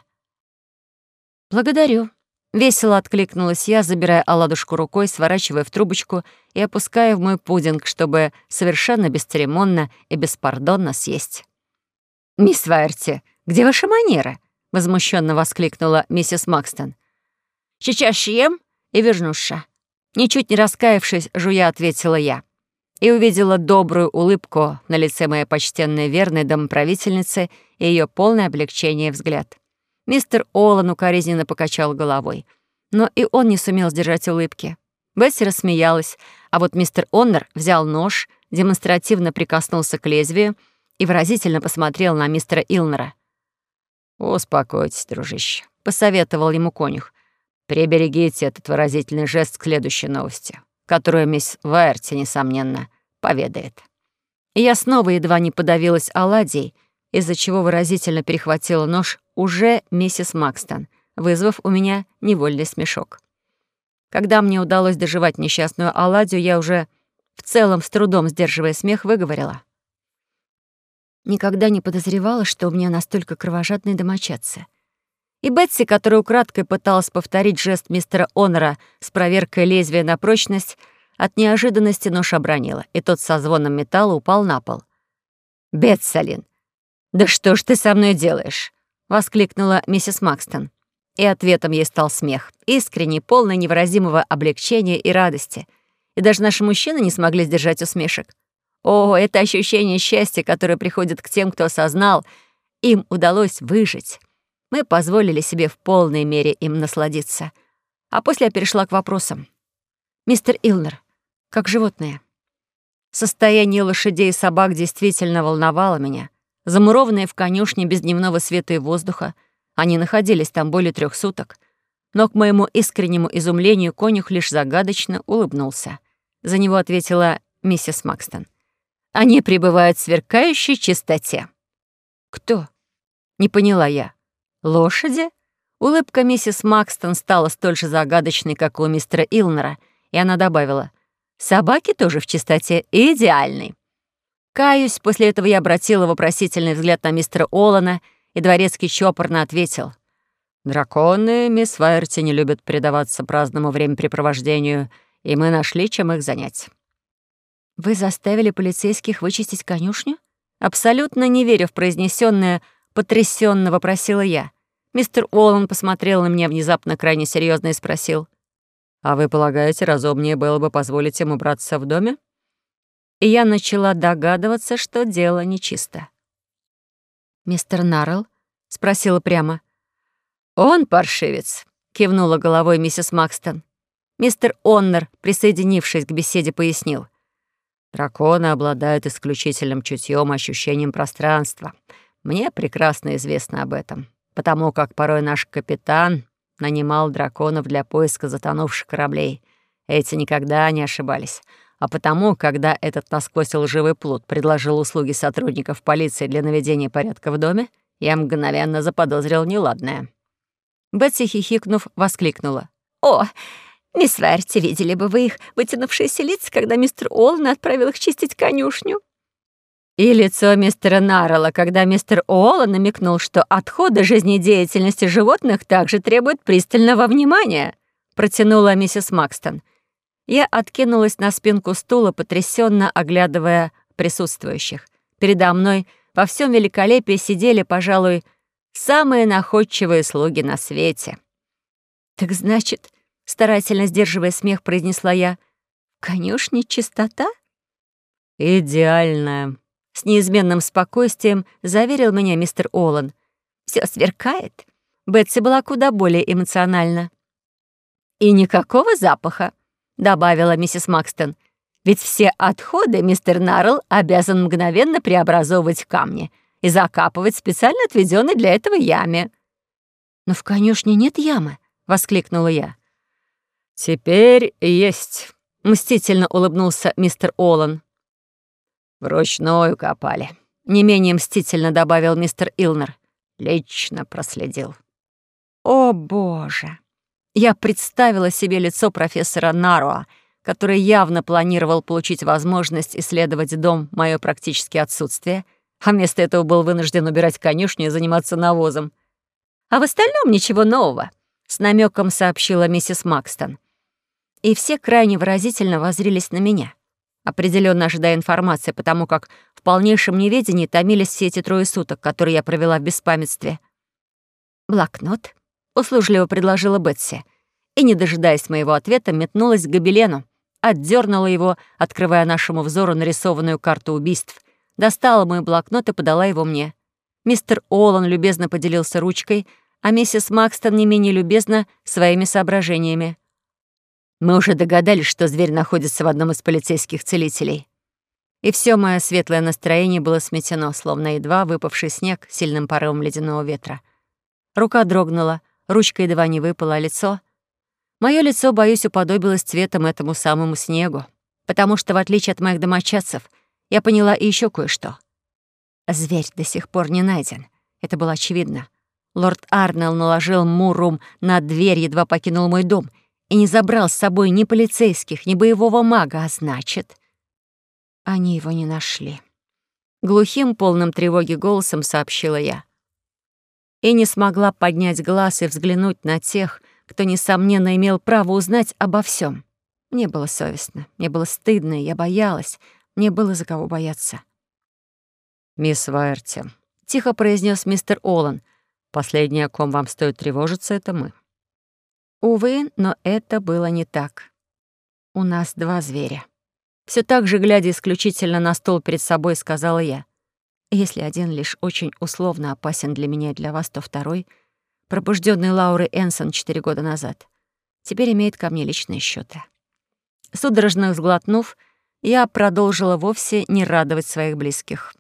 «Благодарю», Весело откликнулась я, забирая оладушку рукой, сворачивая в трубочку и опуская в мой пудинг, чтобы совершенно бесцеремонно и беспардонно съесть. «Мисс Вайерти, где ваша манера?» — возмущенно воскликнула миссис Макстон. «Сейчас ем и вернуша». Ничуть не раскаявшись, жуя ответила я. И увидела добрую улыбку на лице моей почтенной верной домоправительницы и ее полное облегчение взгляд. Мистер Олан укоризненно покачал головой. Но и он не сумел сдержать улыбки. Бесси рассмеялась, а вот мистер Оннер взял нож, демонстративно прикоснулся к лезвию и выразительно посмотрел на мистера Илнера. «Успокойтесь, дружище», — посоветовал ему конюх. «Приберегите этот выразительный жест к следующей новости, которую мисс Вайерти, несомненно, поведает». И я снова едва не подавилась оладьей, из-за чего выразительно перехватила нож уже миссис Макстон, вызвав у меня невольный смешок. Когда мне удалось доживать несчастную оладью, я уже в целом с трудом сдерживая смех выговорила. Никогда не подозревала, что у меня настолько кровожадные домочадцы. И Бетси, которая украдкой пыталась повторить жест мистера Онора с проверкой лезвия на прочность, от неожиданности нож обронила, и тот со звоном металла упал на пол. «Бетсалин, «Да что ж ты со мной делаешь?» — воскликнула миссис Макстон. И ответом ей стал смех, искренний, полный невыразимого облегчения и радости. И даже наши мужчины не смогли сдержать усмешек. О, это ощущение счастья, которое приходит к тем, кто осознал, им удалось выжить. Мы позволили себе в полной мере им насладиться. А после я перешла к вопросам. Мистер Илнер, как животные. Состояние лошадей и собак действительно волновало меня. Замурованные в конюшне без дневного света и воздуха, они находились там более трех суток. Но к моему искреннему изумлению конюх лишь загадочно улыбнулся. За него ответила миссис Макстон. «Они пребывают в сверкающей чистоте». «Кто?» — не поняла я. «Лошади?» Улыбка миссис Макстон стала столь же загадочной, как у мистера Илнера, и она добавила, «Собаки тоже в чистоте идеальной». Каюсь, после этого я обратила вопросительный взгляд на мистера Олана, и дворецкий чопорно ответил. «Драконы, мисс Вайерти, не любят предаваться праздному времяпрепровождению, и мы нашли, чем их занять». «Вы заставили полицейских вычистить конюшню?» Абсолютно не веря в произнесенное, потрясенно вопросила я. Мистер Олан посмотрел на меня внезапно крайне серьезно и спросил. «А вы полагаете, разумнее было бы позволить им убраться в доме?» и я начала догадываться, что дело нечисто. «Мистер Наррелл?» — спросила прямо. «Он паршивец», — кивнула головой миссис Макстон. Мистер Оннер, присоединившись к беседе, пояснил. «Драконы обладают исключительным чутьем, ощущением пространства. Мне прекрасно известно об этом, потому как порой наш капитан нанимал драконов для поиска затонувших кораблей. Эти никогда не ошибались. А потому, когда этот насквозь лживый плут предложил услуги сотрудников полиции для наведения порядка в доме, я мгновенно заподозрил неладное. Бетси, хихикнув, воскликнула. «О, мисс Верти, видели бы вы их вытянувшиеся лица, когда мистер Оллен отправил их чистить конюшню?» И лицо мистера Наррелла, когда мистер Уолла намекнул, что отходы жизнедеятельности животных также требуют пристального внимания, протянула миссис Макстон. Я откинулась на спинку стула, потрясенно оглядывая присутствующих. Передо мной во всем великолепии сидели, пожалуй, самые находчивые слуги на свете. «Так значит, — старательно сдерживая смех, произнесла я, — конюшни чистота?» «Идеальная», — с неизменным спокойствием заверил меня мистер Олан. Все сверкает». Бетси была куда более эмоциональна. «И никакого запаха», добавила миссис Макстон. «Ведь все отходы мистер Наррелл обязан мгновенно преобразовывать в камни и закапывать в специально отведенной для этого яме». «Но в конюшне нет ямы», — воскликнула я. «Теперь есть», — мстительно улыбнулся мистер Олан. «Вручную копали», — не менее мстительно добавил мистер Илнер. «Лично проследил». «О, боже!» Я представила себе лицо профессора Наруа, который явно планировал получить возможность исследовать дом в моё практическое отсутствие, а вместо этого был вынужден убирать конюшню и заниматься навозом. «А в остальном ничего нового», — с намеком сообщила миссис Макстон. И все крайне выразительно воззрились на меня, определенно ожидая информации, потому как в полнейшем неведении томились все эти трое суток, которые я провела в беспамятстве. «Блокнот?» — услужливо предложила Бетси. И, не дожидаясь моего ответа, метнулась к гобелену, отдернула его, открывая нашему взору нарисованную карту убийств, достала мой блокнот и подала его мне. Мистер Олан любезно поделился ручкой, а миссис Макстон не менее любезно своими соображениями. Мы уже догадались, что зверь находится в одном из полицейских целителей. И все мое светлое настроение было сметено, словно едва выпавший снег сильным порывом ледяного ветра. Рука дрогнула, Ручка едва не выпала, а лицо... Мое лицо, боюсь, уподобилось цветом этому самому снегу, потому что, в отличие от моих домочадцев, я поняла и еще кое-что. Зверь до сих пор не найден. Это было очевидно. Лорд Арнелл наложил мурум на дверь, едва покинул мой дом, и не забрал с собой ни полицейских, ни боевого мага, а значит... Они его не нашли. Глухим, полным тревоги голосом сообщила я и не смогла поднять глаз и взглянуть на тех, кто, несомненно, имел право узнать обо всем. Мне было совестно, мне было стыдно, я боялась, мне было за кого бояться. «Мисс Вайерти», — тихо произнес мистер Олан, «последнее, о ком вам стоит тревожиться, это мы». Увы, но это было не так. У нас два зверя. Все так же, глядя исключительно на стол перед собой, сказала я. Если один лишь очень условно опасен для меня и для вас, то второй, пробужденный Лаурой Энсон четыре года назад, теперь имеет ко мне личные счеты. Судорожно сглотнув, я продолжила вовсе не радовать своих близких.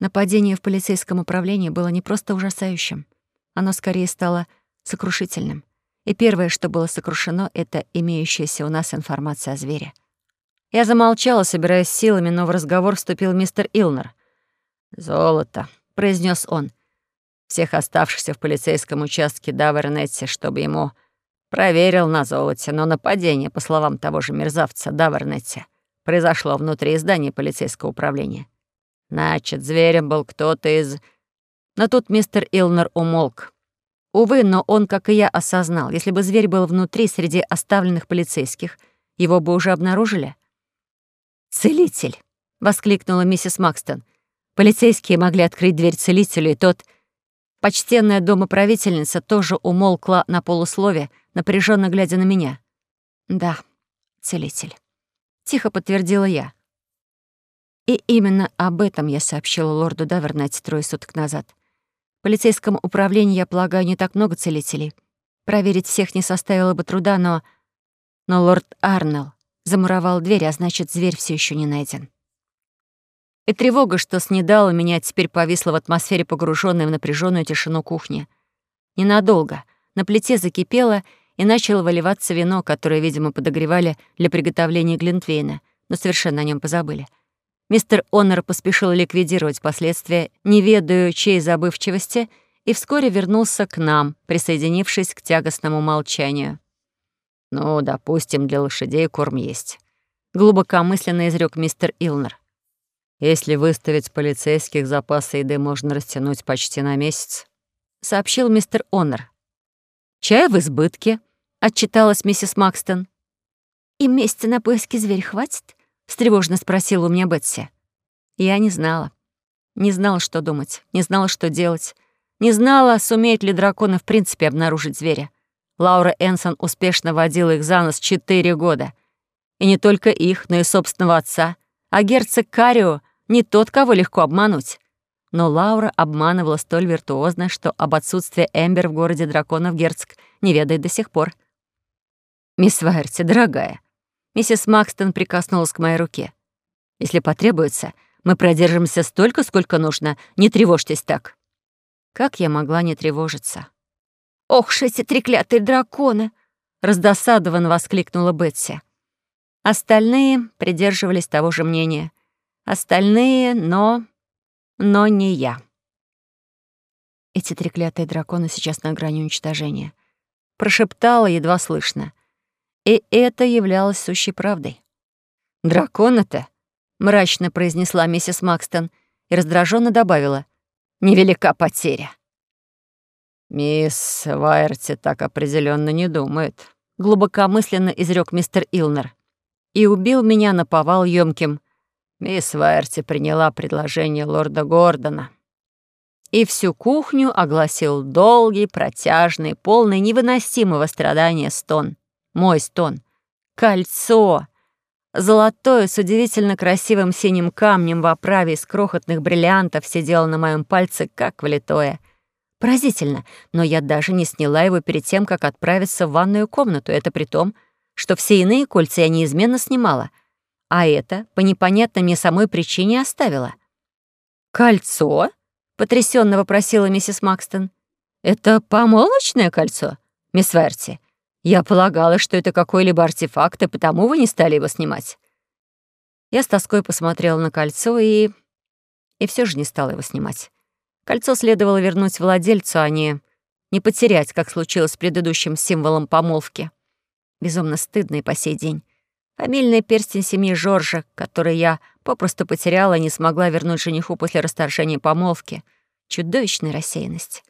Нападение в полицейском управлении было не просто ужасающим. Оно скорее стало сокрушительным. И первое, что было сокрушено, — это имеющаяся у нас информация о звере. Я замолчала, собираясь силами, но в разговор вступил мистер Илнер. «Золото», — произнес он. «Всех оставшихся в полицейском участке Давернетти, чтобы ему проверил на золоте, но нападение, по словам того же мерзавца Давернетти, произошло внутри здания полицейского управления. Значит, зверем был кто-то из... Но тут мистер Илнер умолк. Увы, но он, как и я, осознал, если бы зверь был внутри, среди оставленных полицейских, его бы уже обнаружили. «Целитель!» — воскликнула миссис Макстон. Полицейские могли открыть дверь целителю, и тот... Почтенная домоправительница тоже умолкла на полуслове, напряженно глядя на меня. «Да, целитель», — тихо подтвердила я. И именно об этом я сообщила лорду Давернете трое суток назад. Полицейском управлении, я полагаю, не так много целителей. Проверить всех не составило бы труда, но... Но лорд Арнелл замуровал дверь, а значит, зверь все еще не найден. И тревога, что снедала меня, теперь повисла в атмосфере, погруженной в напряженную тишину кухни. Ненадолго. На плите закипело и начало выливаться вино, которое, видимо, подогревали для приготовления глинтвейна, но совершенно о нем позабыли. Мистер Оннер поспешил ликвидировать последствия, не ведаю чьей забывчивости, и вскоре вернулся к нам, присоединившись к тягостному молчанию. «Ну, допустим, для лошадей корм есть», — глубокомысленно изрек мистер Илнер. «Если выставить полицейских, запасы еды можно растянуть почти на месяц», — сообщил мистер Оннер. «Чай в избытке», — отчиталась миссис Макстон. «И месяца на поиски зверь хватит?» — встревожно спросила у меня Бетси. Я не знала. Не знала, что думать, не знала, что делать. Не знала, сумеют ли драконы в принципе обнаружить зверя. Лаура Энсон успешно водила их за нос четыре года. И не только их, но и собственного отца. А герцог Карио не тот, кого легко обмануть. Но Лаура обманывала столь виртуозно, что об отсутствии Эмбер в городе драконов герцог не ведает до сих пор. «Мисс Вайерти, дорогая, Миссис Макстон прикоснулась к моей руке. «Если потребуется, мы продержимся столько, сколько нужно. Не тревожьтесь так». Как я могла не тревожиться? «Ох, эти треклятые драконы!» — раздосадованно воскликнула Бетси. Остальные придерживались того же мнения. Остальные, но... но не я. Эти треклятые драконы сейчас на грани уничтожения. Прошептала едва слышно — и это являлось сущей правдой. «Дракона-то?» — мрачно произнесла миссис Макстон и раздраженно добавила. «Невелика потеря». «Мисс Вайерти так определенно не думает», — глубокомысленно изрек мистер Илнер. И убил меня на повал ёмким. Мисс Вайерти приняла предложение лорда Гордона. И всю кухню огласил долгий, протяжный, полный невыносимого страдания стон. Мой стон. Кольцо. Золотое с удивительно красивым синим камнем в оправе из крохотных бриллиантов сидело на моем пальце, как влитое. Поразительно, но я даже не сняла его перед тем, как отправиться в ванную комнату. Это при том, что все иные кольца я неизменно снимала, а это по непонятной мне самой причине оставила. «Кольцо?» — потрясенно вопросила миссис Макстон. «Это помолвочное кольцо, мисс Верти? Я полагала, что это какой-либо артефакт, и потому вы не стали его снимать. Я с тоской посмотрела на кольцо и... И все же не стала его снимать. Кольцо следовало вернуть владельцу, а не... Не потерять, как случилось с предыдущим символом помолвки. Безумно стыдно и по сей день. Фамильный перстень семьи Жоржа, который я попросту потеряла и не смогла вернуть жениху после расторжения помолвки. Чудовищная рассеянность.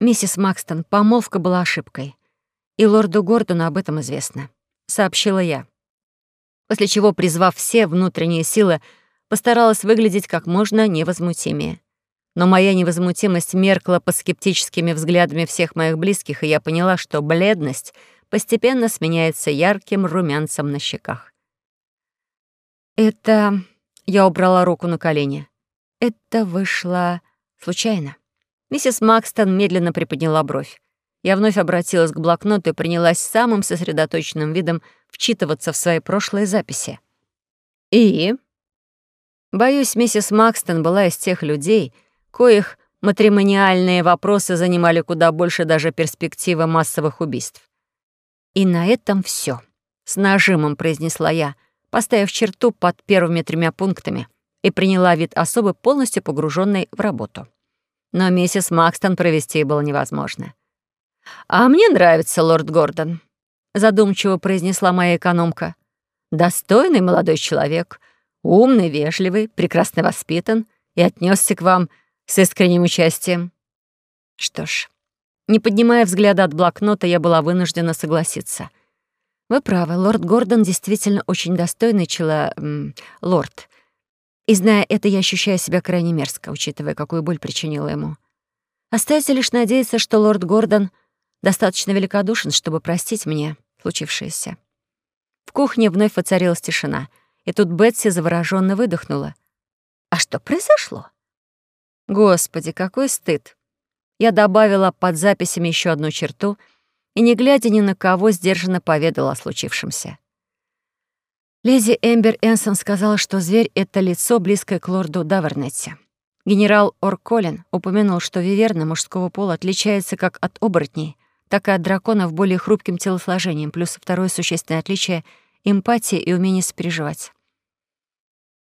«Миссис Макстон, помолвка была ошибкой. И лорду Гордону об этом известно», — сообщила я. После чего, призвав все внутренние силы, постаралась выглядеть как можно невозмутимее. Но моя невозмутимость меркла по скептическими взглядами всех моих близких, и я поняла, что бледность постепенно сменяется ярким румянцем на щеках. «Это...» — я убрала руку на колени. «Это вышло случайно». Миссис Макстон медленно приподняла бровь. Я вновь обратилась к блокноту и принялась самым сосредоточенным видом вчитываться в свои прошлые записи. И? Боюсь, миссис Макстон была из тех людей, коих матримониальные вопросы занимали куда больше даже перспективы массовых убийств. И на этом все. С нажимом произнесла я, поставив черту под первыми тремя пунктами и приняла вид особо полностью погруженной в работу. Но миссис Макстон провести было невозможно. «А мне нравится лорд Гордон», — задумчиво произнесла моя экономка. «Достойный молодой человек, умный, вежливый, прекрасно воспитан и отнесся к вам с искренним участием». Что ж, не поднимая взгляда от блокнота, я была вынуждена согласиться. «Вы правы, лорд Гордон действительно очень достойный чело... лорд. И зная это, я ощущаю себя крайне мерзко, учитывая, какую боль причинила ему. Остается лишь надеяться, что лорд Гордон достаточно великодушен, чтобы простить мне случившееся. В кухне вновь воцарилась тишина, и тут Бетси завороженно выдохнула. «А что произошло?» Господи, какой стыд! Я добавила под записями еще одну черту и, не глядя ни на кого, сдержанно поведала о случившемся. Леди Эмбер Энсон сказала, что зверь — это лицо, близкое к лорду Давернетте. Генерал Орколин упомянул, что виверна мужского пола отличается как от оборотней, так и от драконов более хрупким телосложением, плюс второе существенное отличие — эмпатия и умение сопереживать.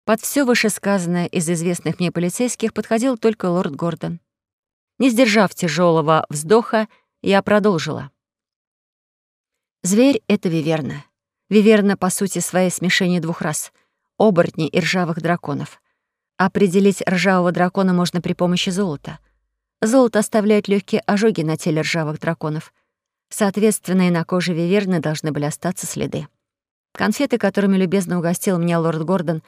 Под все вышесказанное из известных мне полицейских подходил только лорд Гордон. Не сдержав тяжелого вздоха, я продолжила. Зверь — это виверна. Виверна, по сути, своей смешение двух рас — оборотней и ржавых драконов. Определить ржавого дракона можно при помощи золота. Золото оставляет легкие ожоги на теле ржавых драконов, Соответственно, и на коже Виверны должны были остаться следы. Конфеты, которыми любезно угостил меня лорд Гордон,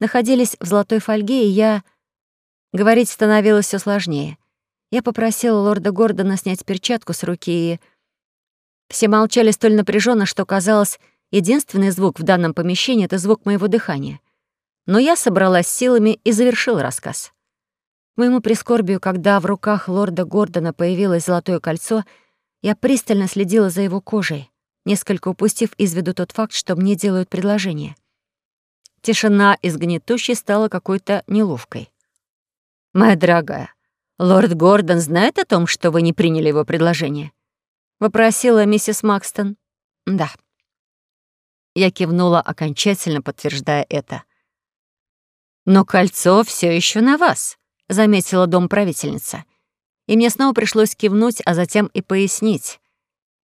находились в золотой фольге, и я... Говорить становилось все сложнее. Я попросила лорда Гордона снять перчатку с руки, и... Все молчали столь напряженно, что казалось, единственный звук в данном помещении — это звук моего дыхания. Но я собралась силами и завершила рассказ. К моему прискорбию, когда в руках лорда Гордона появилось золотое кольцо — я пристально следила за его кожей, несколько упустив из виду тот факт, что мне делают предложение. Тишина из гнетущей стала какой-то неловкой. «Моя дорогая, лорд Гордон знает о том, что вы не приняли его предложение?» — вопросила миссис Макстон. «Да». Я кивнула, окончательно подтверждая это. «Но кольцо все еще на вас», — заметила дом правительница и мне снова пришлось кивнуть, а затем и пояснить.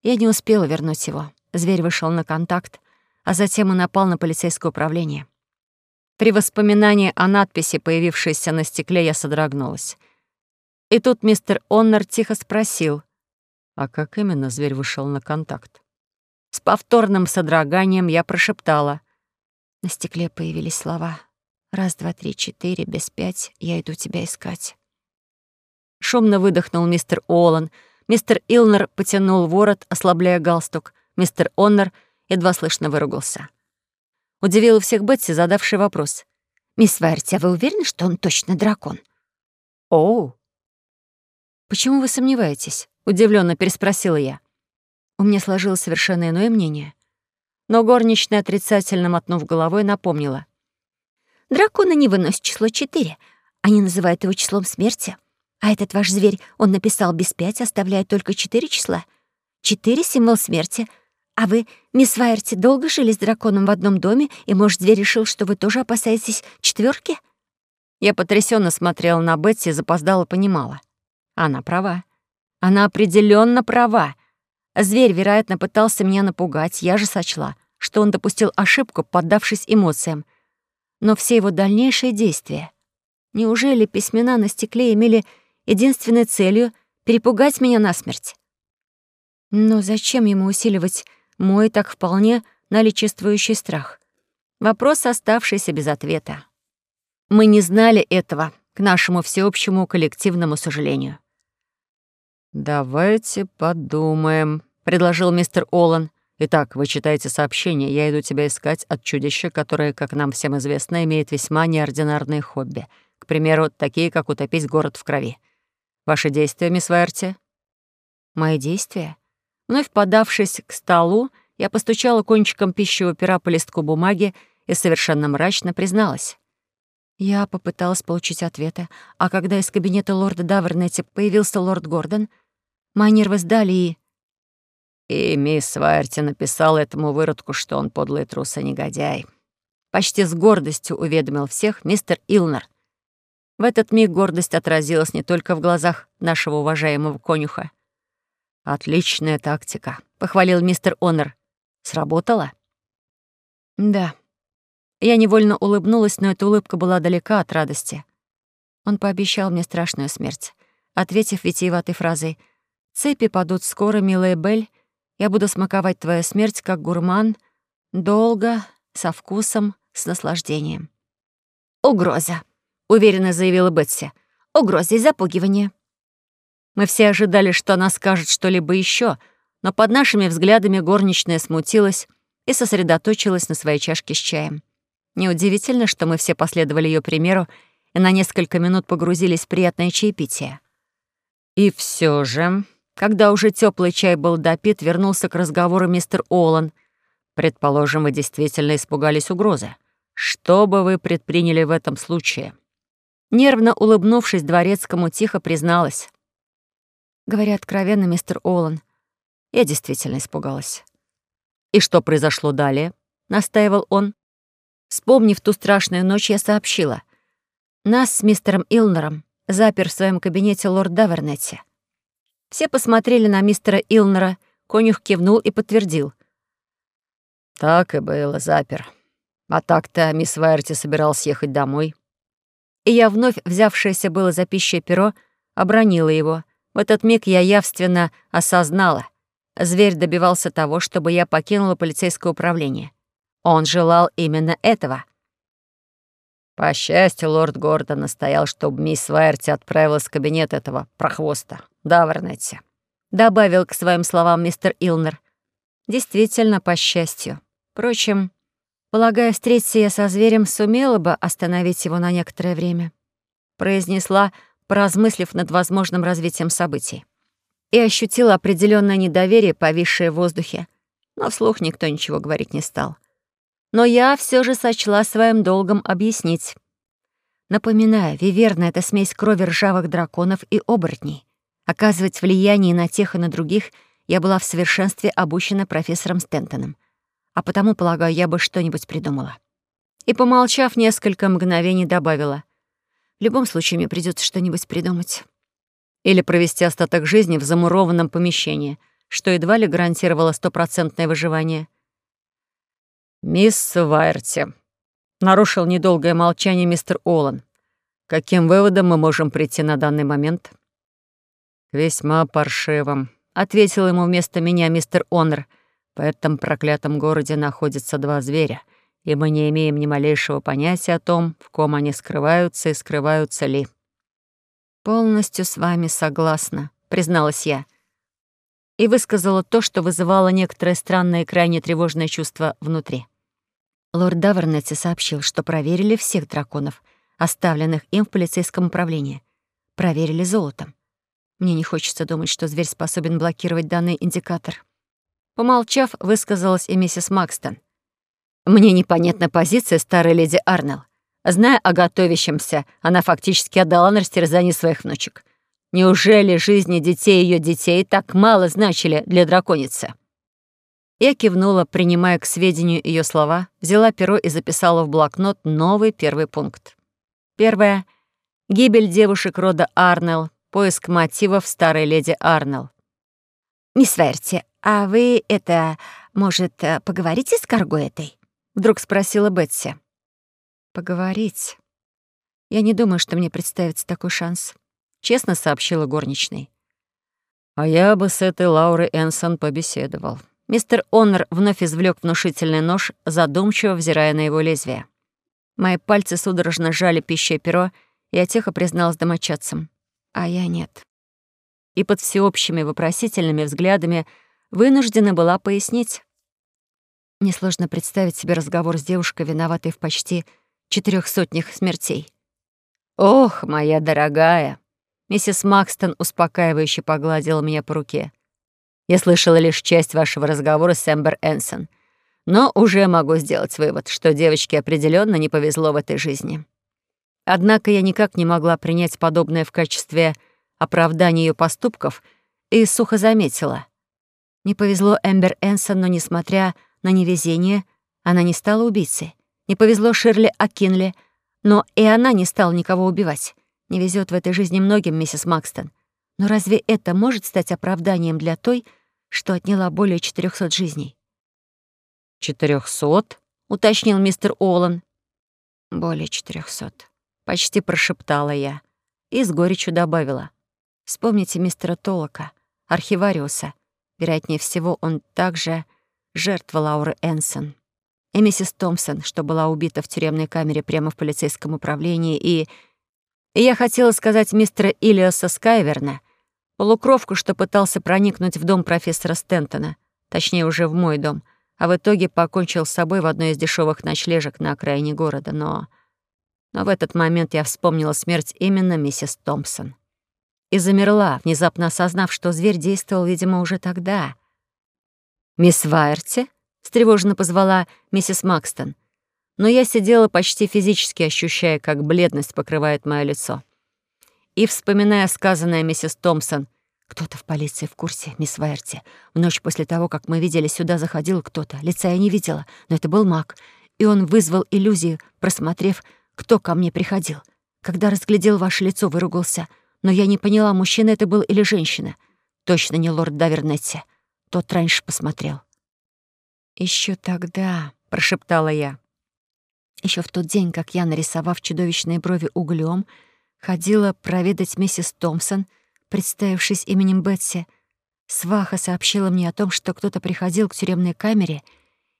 Я не успела вернуть его. Зверь вышел на контакт, а затем и напал на полицейское управление. При воспоминании о надписи, появившейся на стекле, я содрогнулась. И тут мистер Оннер тихо спросил, «А как именно зверь вышел на контакт?» С повторным содроганием я прошептала. На стекле появились слова. «Раз, два, три, четыре, без пять, я иду тебя искать». Шумно выдохнул мистер Олан. Мистер Илнер потянул ворот, ослабляя галстук. Мистер Оннер едва слышно выругался. Удивила всех Бетси, задавший вопрос. «Мисс Вайерти, а вы уверены, что он точно дракон?» «Оу!» «Почему вы сомневаетесь?» — удивленно переспросила я. У меня сложилось совершенно иное мнение. Но горничная, отрицательно мотнув головой, напомнила. «Драконы не выносят число четыре. Они называют его числом смерти. А этот ваш зверь, он написал без пять, оставляя только четыре числа. Четыре — символ смерти. А вы, мисс Вайерти, долго жили с драконом в одном доме, и, может, зверь решил, что вы тоже опасаетесь четверки? Я потрясенно смотрела на Бетси и запоздала понимала. Она права. Она определенно права. Зверь, вероятно, пытался меня напугать, я же сочла, что он допустил ошибку, поддавшись эмоциям. Но все его дальнейшие действия... Неужели письмена на стекле имели единственной целью — перепугать меня насмерть. Но зачем ему усиливать мой так вполне наличествующий страх? Вопрос, оставшийся без ответа. Мы не знали этого, к нашему всеобщему коллективному сожалению. «Давайте подумаем», — предложил мистер Олан. «Итак, вы читаете сообщение. Я иду тебя искать от чудища, которое, как нам всем известно, имеет весьма неординарные хобби. К примеру, такие, как утопить город в крови. Ваши действия, мисс Вайерти?» Мои действия? Вновь подавшись к столу, я постучала кончиком пищевого пера по листку бумаги и совершенно мрачно призналась. Я попыталась получить ответы, а когда из кабинета лорда Давернетти появился лорд Гордон, мои нервы сдали и... И мисс Вайерти написала этому выродку, что он подлый трус и негодяй. Почти с гордостью уведомил всех мистер Илнер. В этот миг гордость отразилась не только в глазах нашего уважаемого конюха. «Отличная тактика», — похвалил мистер Онор. «Сработало?» «Да», я невольно улыбнулась, но эта улыбка была далека от радости. Он пообещал мне страшную смерть, ответив витиеватой фразой «Цепи падут скоро, милая Бель, я буду смаковать твою смерть как гурман, долго, со вкусом, с наслаждением». «Угроза», — уверенно заявила Бетси. «Угроза и запугивание». Мы все ожидали, что она скажет что-либо еще, но под нашими взглядами горничная смутилась и сосредоточилась на своей чашке с чаем. Неудивительно, что мы все последовали ее примеру и на несколько минут погрузились в приятное чаепитие. И все же, когда уже теплый чай был допит, вернулся к разговору мистер Олан. «Предположим, вы действительно испугались угрозы. Что бы вы предприняли в этом случае?» Нервно улыбнувшись дворецкому, тихо призналась. Говоря откровенно, мистер Олан, я действительно испугалась. «И что произошло далее?» — настаивал он. Вспомнив ту страшную ночь, я сообщила. Нас с мистером Илнером запер в своем кабинете лорд Давернетти. Все посмотрели на мистера Илнера, конюх кивнул и подтвердил. «Так и было, запер. А так-то мисс Вайерти собирался ехать домой». И я, вновь взявшаяся было за пищей перо, обронила его. В этот миг я явственно осознала. Зверь добивался того, чтобы я покинула полицейское управление. Он желал именно этого. По счастью, лорд Гордон настоял, чтобы мисс Вайерти отправилась в кабинет этого прохвоста, да. Добавил к своим словам мистер Илнер. Действительно, по счастью. Впрочем, полагаю, встретиться я со зверем сумела бы остановить его на некоторое время. Произнесла, поразмыслив над возможным развитием событий. И ощутила определенное недоверие, повисшее в воздухе. Но вслух никто ничего говорить не стал но я все же сочла своим долгом объяснить. Напоминаю, виверна — это смесь крови ржавых драконов и оборотней. Оказывать влияние на тех и на других я была в совершенстве обучена профессором Стентоном, а потому, полагаю, я бы что-нибудь придумала. И, помолчав несколько мгновений, добавила, «В любом случае мне придется что-нибудь придумать». Или провести остаток жизни в замурованном помещении, что едва ли гарантировало стопроцентное выживание — «Мисс Вайерти», — нарушил недолгое молчание мистер Олан. «Каким выводом мы можем прийти на данный момент?» «Весьма паршивым», — ответил ему вместо меня мистер Онр. «В этом проклятом городе находятся два зверя, и мы не имеем ни малейшего понятия о том, в ком они скрываются и скрываются ли». «Полностью с вами согласна», — призналась я и высказала то, что вызывало некоторое странное и крайне тревожное чувство внутри. Лорд Давернетти сообщил, что проверили всех драконов, оставленных им в полицейском управлении. Проверили золотом. Мне не хочется думать, что зверь способен блокировать данный индикатор. Помолчав, высказалась и миссис Макстон. «Мне непонятна позиция старой леди Арнелл. Зная о готовящемся, она фактически отдала на растерзание своих внучек. Неужели жизни детей ее детей так мало значили для драконицы?» Я кивнула, принимая к сведению ее слова, взяла перо и записала в блокнот новый первый пункт. Первое. Гибель девушек рода Арнелл. Поиск мотивов старой леди Арнелл. «Мисс Верти, а вы это, может, поговорите с Карго этой?» Вдруг спросила Бетси. «Поговорить? Я не думаю, что мне представится такой шанс», — честно сообщила горничной. «А я бы с этой Лаурой Энсон побеседовал», Мистер Оннер вновь извлек внушительный нож, задумчиво взирая на его лезвие. Мои пальцы судорожно сжали пищей перо, и я тихо призналась домочадцам. А я нет. И под всеобщими вопросительными взглядами вынуждена была пояснить. Несложно представить себе разговор с девушкой, виноватой в почти четырех сотнях смертей. «Ох, моя дорогая!» Миссис Макстон успокаивающе погладила меня по руке. Я слышала лишь часть вашего разговора с Эмбер Энсон, но уже могу сделать вывод, что девочке определенно не повезло в этой жизни. Однако я никак не могла принять подобное в качестве оправдания ее поступков и сухо заметила. Не повезло Эмбер Энсон, но, несмотря на невезение, она не стала убийцей. Не повезло Ширли Акинли, но и она не стала никого убивать. Не везет в этой жизни многим, миссис Макстон. Но разве это может стать оправданием для той, что отняла более 400 жизней? «Четырехсот?» — уточнил мистер Олан. «Более четырехсот», — почти прошептала я и с горечью добавила. «Вспомните мистера Толока, архивариуса. Вероятнее всего, он также жертва Лауры Энсон. И миссис Томпсон, что была убита в тюремной камере прямо в полицейском управлении, и... И я хотела сказать мистера Илиоса Скайверна, полукровку, что пытался проникнуть в дом профессора Стентона, точнее, уже в мой дом, а в итоге покончил с собой в одной из дешевых ночлежек на окраине города, но... Но в этот момент я вспомнила смерть именно миссис Томпсон. И замерла, внезапно осознав, что зверь действовал, видимо, уже тогда. «Мисс Вайерти?» — встревоженно позвала миссис Макстон. Но я сидела почти физически, ощущая, как бледность покрывает мое лицо. И, вспоминая сказанное миссис Томпсон, «Кто-то в полиции в курсе, мисс Вайерти. В ночь после того, как мы видели, сюда заходил кто-то. Лица я не видела, но это был маг. И он вызвал иллюзию, просмотрев, кто ко мне приходил. Когда разглядел ваше лицо, выругался. Но я не поняла, мужчина это был или женщина. Точно не лорд Давернетти. Тот раньше посмотрел». Еще тогда», — прошептала я. Еще в тот день, как я, нарисовав чудовищные брови углем, ходила проведать миссис Томпсон, представившись именем Бетси, сваха сообщила мне о том, что кто-то приходил к тюремной камере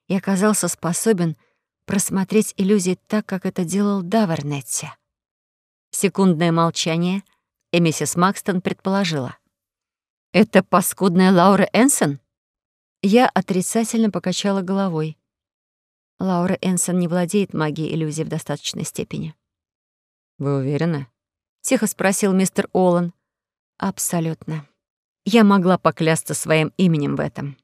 и оказался способен просмотреть иллюзии так, как это делал Давернетти. Секундное молчание, и миссис Макстон предположила. «Это паскудная Лаура Энсон?» Я отрицательно покачала головой. Лаура Энсон не владеет магией иллюзий в достаточной степени. «Вы уверены?» — тихо спросил мистер Олан. «Абсолютно. Я могла поклясться своим именем в этом.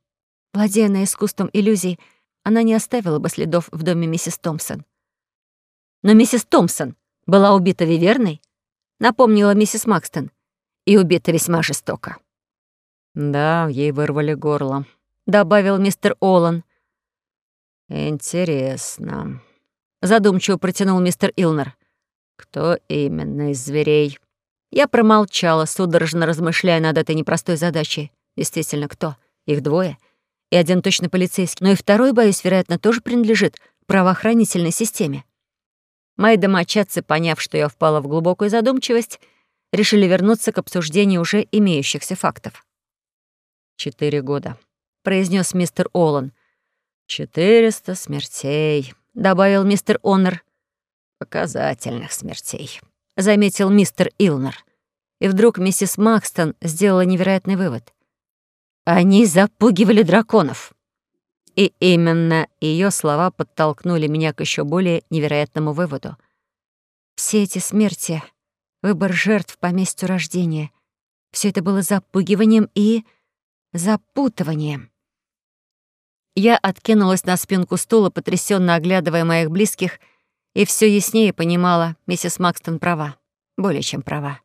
Владея на искусством иллюзий, она не оставила бы следов в доме миссис Томпсон. Но миссис Томпсон была убита Виверной, напомнила миссис Макстон, и убита весьма жестоко. Да, ей вырвали горло, добавил мистер Олан. Интересно. Задумчиво протянул мистер Илнер. Кто именно из зверей? Я промолчала, судорожно размышляя над этой непростой задачей. Действительно, кто? Их двое. И один точно полицейский, но и второй, боюсь, вероятно, тоже принадлежит правоохранительной системе. Мои домочадцы, поняв, что я впала в глубокую задумчивость, решили вернуться к обсуждению уже имеющихся фактов. Четыре года произнес мистер Олан. «Четыреста смертей», — добавил мистер Оннер. «Показательных смертей», — заметил мистер Илнер. И вдруг миссис Макстон сделала невероятный вывод. «Они запугивали драконов». И именно ее слова подтолкнули меня к еще более невероятному выводу. Все эти смерти, выбор жертв по месту рождения, все это было запугиванием и запутыванием. Я откинулась на спинку стула, потрясенно оглядывая моих близких, и все яснее понимала, миссис Макстон права, более чем права.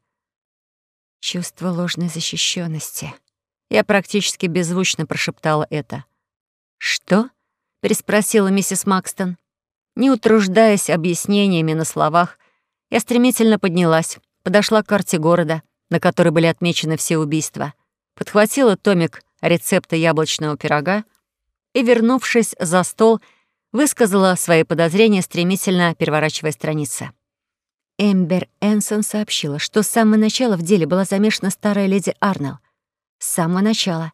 Чувство ложной защищенности. Я практически беззвучно прошептала это. «Что?» — переспросила миссис Макстон. Не утруждаясь объяснениями на словах, я стремительно поднялась, подошла к карте города, на которой были отмечены все убийства, подхватила томик рецепта яблочного пирога и, вернувшись за стол, высказала свои подозрения, стремительно переворачивая страницы. Эмбер Энсон сообщила, что с самого начала в деле была замешана старая леди Арнелл. С самого начала.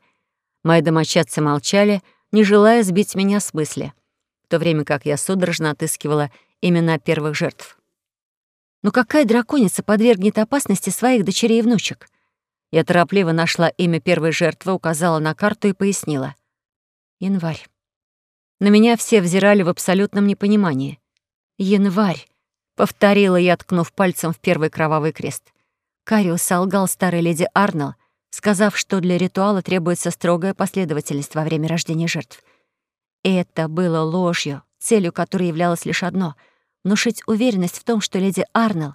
Мои домочадцы молчали, не желая сбить меня с мысли, в то время как я судорожно отыскивала имена первых жертв. Но какая драконица подвергнет опасности своих дочерей и внучек? Я торопливо нашла имя первой жертвы, указала на карту и пояснила. Январь. На меня все взирали в абсолютном непонимании. «Январь», — повторила я, ткнув пальцем в первый кровавый крест. Кариус солгал старой леди Арнелл, сказав, что для ритуала требуется строгая последовательность во время рождения жертв. Это было ложью, целью которой являлось лишь одно — внушить уверенность в том, что леди Арнелл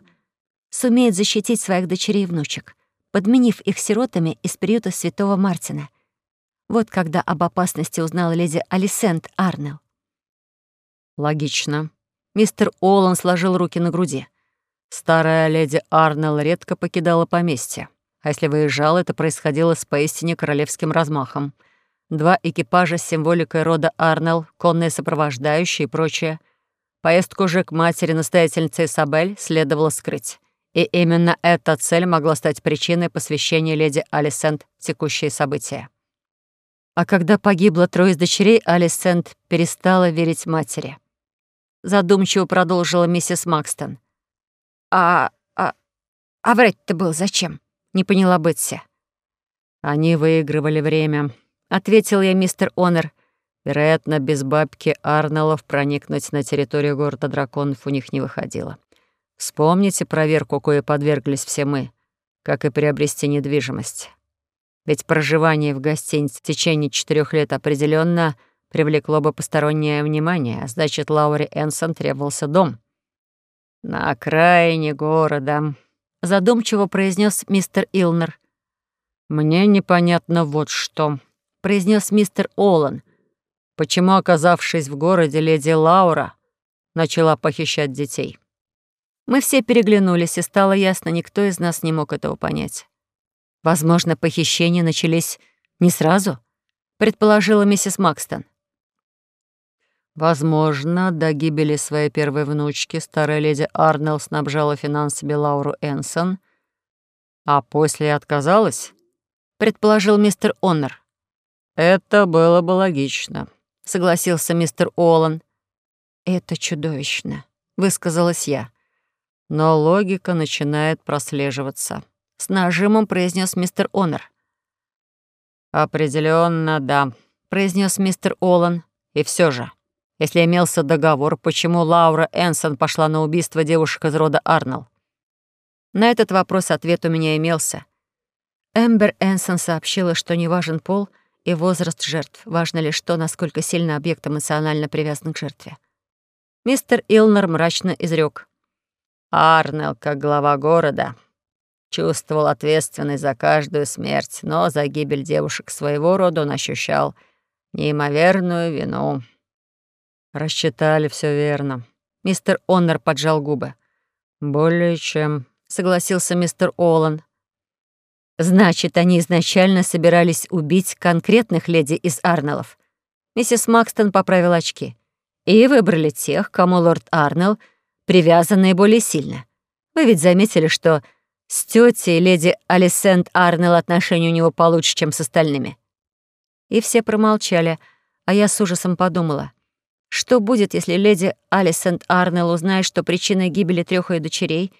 сумеет защитить своих дочерей и внучек, подменив их сиротами из приюта святого Мартина. Вот когда об опасности узнала леди Алисент Арнелл. Логично. Мистер Олан сложил руки на груди. Старая леди Арнелл редко покидала поместье. А если выезжала, это происходило с поистине королевским размахом. Два экипажа с символикой рода Арнелл, конные сопровождающие и прочее. Поездку же к матери настоятельницы Isabel следовало скрыть. И именно эта цель могла стать причиной посвящения леди Алисент текущие события. А когда погибло трое из дочерей, Алисент перестала верить матери. Задумчиво продолжила миссис Макстон. «А... а... а врать-то был зачем?» — не поняла Бетси. «Они выигрывали время», — ответил я мистер Онер. Вероятно, без бабки Арнеллов проникнуть на территорию города драконов у них не выходило. Вспомните проверку, кое подверглись все мы, как и приобрести недвижимость. Ведь проживание в гостинице в течение четырех лет определенно привлекло бы постороннее внимание, а значит, Лауре Энсон требовался дом. «На окраине города», — задумчиво произнес мистер Илнер. «Мне непонятно вот что», — произнес мистер Олан. «Почему, оказавшись в городе, леди Лаура начала похищать детей?» Мы все переглянулись, и стало ясно, никто из нас не мог этого понять. Возможно, похищения начались не сразу, предположила миссис Макстон. Возможно, до гибели своей первой внучки старая леди Арнелл снабжала финансами Лауру Энсон, а после отказалась, предположил мистер Оннер. Это было бы логично, согласился мистер Олан. Это чудовищно, высказалась я. Но логика начинает прослеживаться. С нажимом произнес мистер Онер. Определенно, да, произнес мистер Олан. И все же, если имелся договор, почему Лаура Энсон пошла на убийство девушек из рода Арнелл? На этот вопрос ответ у меня имелся. Эмбер Энсон сообщила, что не важен пол и возраст жертв, важно лишь то, насколько сильно объект эмоционально привязан к жертве. Мистер Илнер мрачно изрек: Арнелл, как глава города, чувствовал ответственность за каждую смерть, но за гибель девушек своего рода он ощущал неимоверную вину. Рассчитали все верно. Мистер Оннер поджал губы. «Более чем», — согласился мистер Олан. «Значит, они изначально собирались убить конкретных леди из Арнеллов». Миссис Макстон поправила очки. «И выбрали тех, кому лорд Арнелл привязан наиболее сильно. Вы ведь заметили, что с тетей леди Алисент Арнелл отношения у него получше, чем с остальными. И все промолчали, а я с ужасом подумала, что будет, если леди Алисент Арнелл узнает, что причиной гибели трех ее дочерей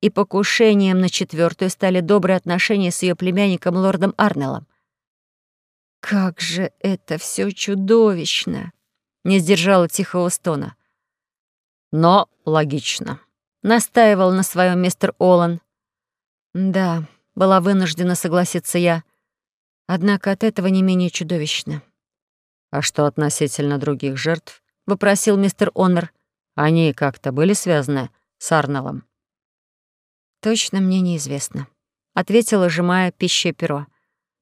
и покушением на четвертую стали добрые отношения с ее племянником лордом Арнеллом. «Как же это все чудовищно!» — не сдержала тихого стона но логично. Настаивал на своем мистер Олан. Да, была вынуждена согласиться я. Однако от этого не менее чудовищно. А что относительно других жертв? Вопросил мистер Оннер. Они как-то были связаны с Арнеллом? Точно мне неизвестно. Ответила, сжимая пищей перо.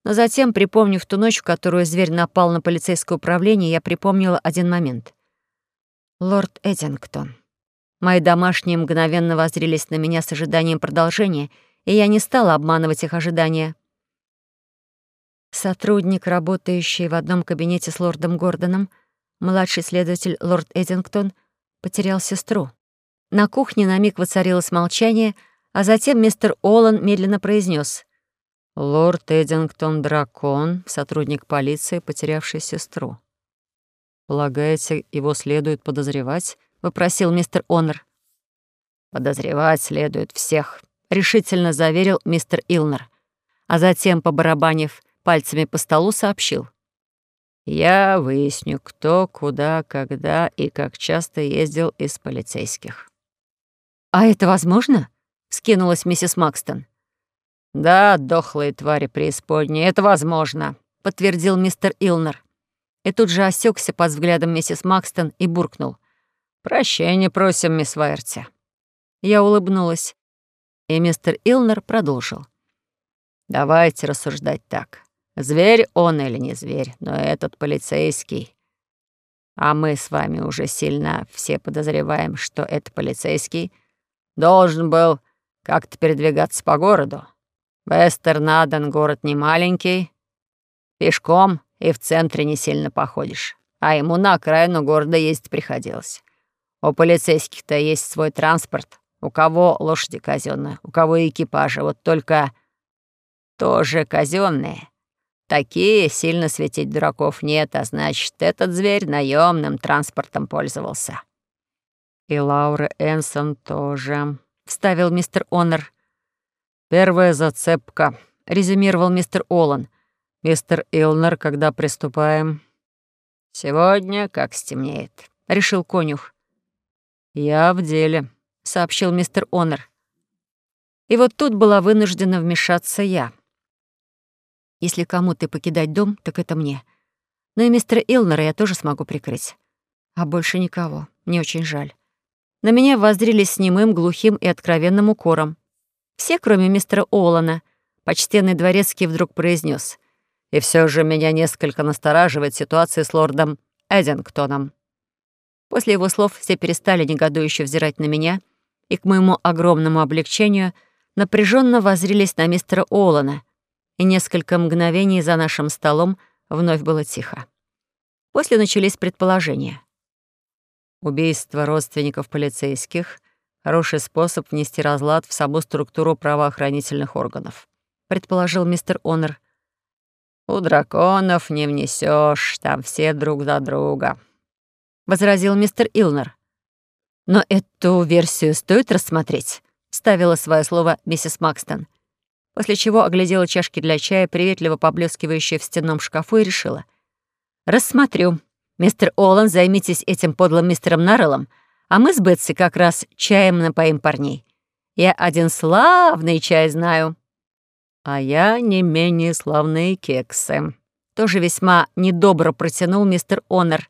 Но затем, припомнив ту ночь, в которую зверь напал на полицейское управление, я припомнила один момент. Лорд Эдингтон. Мои домашние мгновенно воззрелись на меня с ожиданием продолжения, и я не стала обманывать их ожидания. Сотрудник, работающий в одном кабинете с лордом Гордоном, младший следователь лорд Эдингтон, потерял сестру. На кухне на миг воцарилось молчание, а затем мистер Олан медленно произнес: «Лорд Эдингтон — дракон, сотрудник полиции, потерявший сестру». «Полагаете, его следует подозревать?» — вопросил мистер Оннер. «Подозревать следует всех», — решительно заверил мистер Илнер. А затем, побарабанив пальцами по столу, сообщил. «Я выясню, кто, куда, когда и как часто ездил из полицейских». «А это возможно?» — скинулась миссис Макстон. «Да, дохлые твари преисподней, это возможно», — подтвердил мистер Илнер. И тут же осекся под взглядом миссис Макстон и буркнул. «Прощения просим, мисс Вайерти». Я улыбнулась, и мистер Илнер продолжил. «Давайте рассуждать так. Зверь он или не зверь, но этот полицейский. А мы с вами уже сильно все подозреваем, что этот полицейский должен был как-то передвигаться по городу. Вестернаден город не маленький, пешком и в центре не сильно походишь, а ему на окраину города ездить приходилось. У полицейских-то есть свой транспорт, у кого лошади казенные, у кого экипажи, вот только тоже казенные. Такие сильно светить дураков нет, а значит, этот зверь наемным транспортом пользовался. И Лаура Энсон тоже, вставил мистер Оннер. «Первая зацепка», — резюмировал мистер Олан. «Мистер Илнер, когда приступаем?» «Сегодня, как стемнеет», — решил конюх. «Я в деле», — сообщил мистер Оннер. И вот тут была вынуждена вмешаться я. Если кому-то покидать дом, так это мне. Но и мистера Илнера я тоже смогу прикрыть. А больше никого. Мне очень жаль. На меня воззрились с немым, глухим и откровенным укором. Все, кроме мистера Олана. Почтенный дворецкий вдруг произнес: «И все же меня несколько настораживает ситуация с лордом Эдингтоном». После его слов все перестали негодующе взирать на меня и, к моему огромному облегчению, напряженно воззрились на мистера Олана, и несколько мгновений за нашим столом вновь было тихо. После начались предположения. Убийство родственников полицейских — хороший способ внести разлад в саму структуру правоохранительных органов, предположил мистер Онер. «У драконов не внесешь, там все друг за друга», — возразил мистер Илнер. «Но эту версию стоит рассмотреть», — ставила свое слово миссис Макстон, после чего оглядела чашки для чая, приветливо поблескивающие в стенном шкафу, и решила. «Рассмотрю. Мистер Олан, займитесь этим подлым мистером Нарреллом, а мы с Бетси как раз чаем напоим парней. Я один славный чай знаю». «А я не менее славные кексы», — тоже весьма недобро протянул мистер Онор.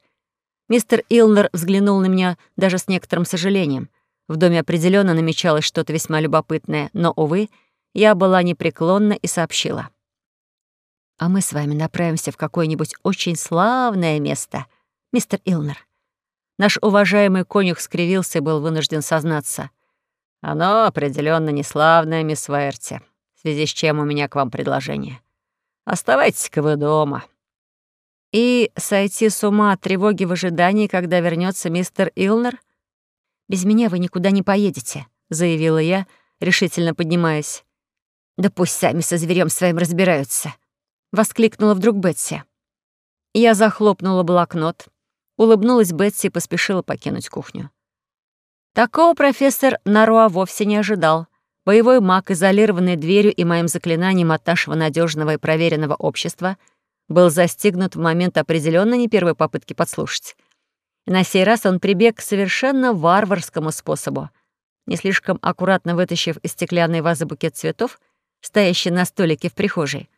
Мистер Илнер взглянул на меня даже с некоторым сожалением. В доме определенно намечалось что-то весьма любопытное, но, увы, я была непреклонна и сообщила. «А мы с вами направимся в какое-нибудь очень славное место мистер Илнер». Наш уважаемый конюх скривился и был вынужден сознаться. «Оно определенно не славное, мисс Вайерти, в связи с чем у меня к вам предложение. Оставайтесь-ка вы дома». «И сойти с ума от тревоги в ожидании, когда вернется мистер Илнер? Без меня вы никуда не поедете», — заявила я, решительно поднимаясь. «Да пусть сами со зверем своим разбираются», — воскликнула вдруг Бетси. Я захлопнула блокнот, Улыбнулась Бетси и поспешила покинуть кухню. Такого профессор Наруа вовсе не ожидал. Боевой маг, изолированный дверью и моим заклинанием от нашего надежного и проверенного общества, был застигнут в момент определенно не первой попытки подслушать. И на сей раз он прибег к совершенно варварскому способу. Не слишком аккуратно вытащив из стеклянной вазы букет цветов, стоящий на столике в прихожей,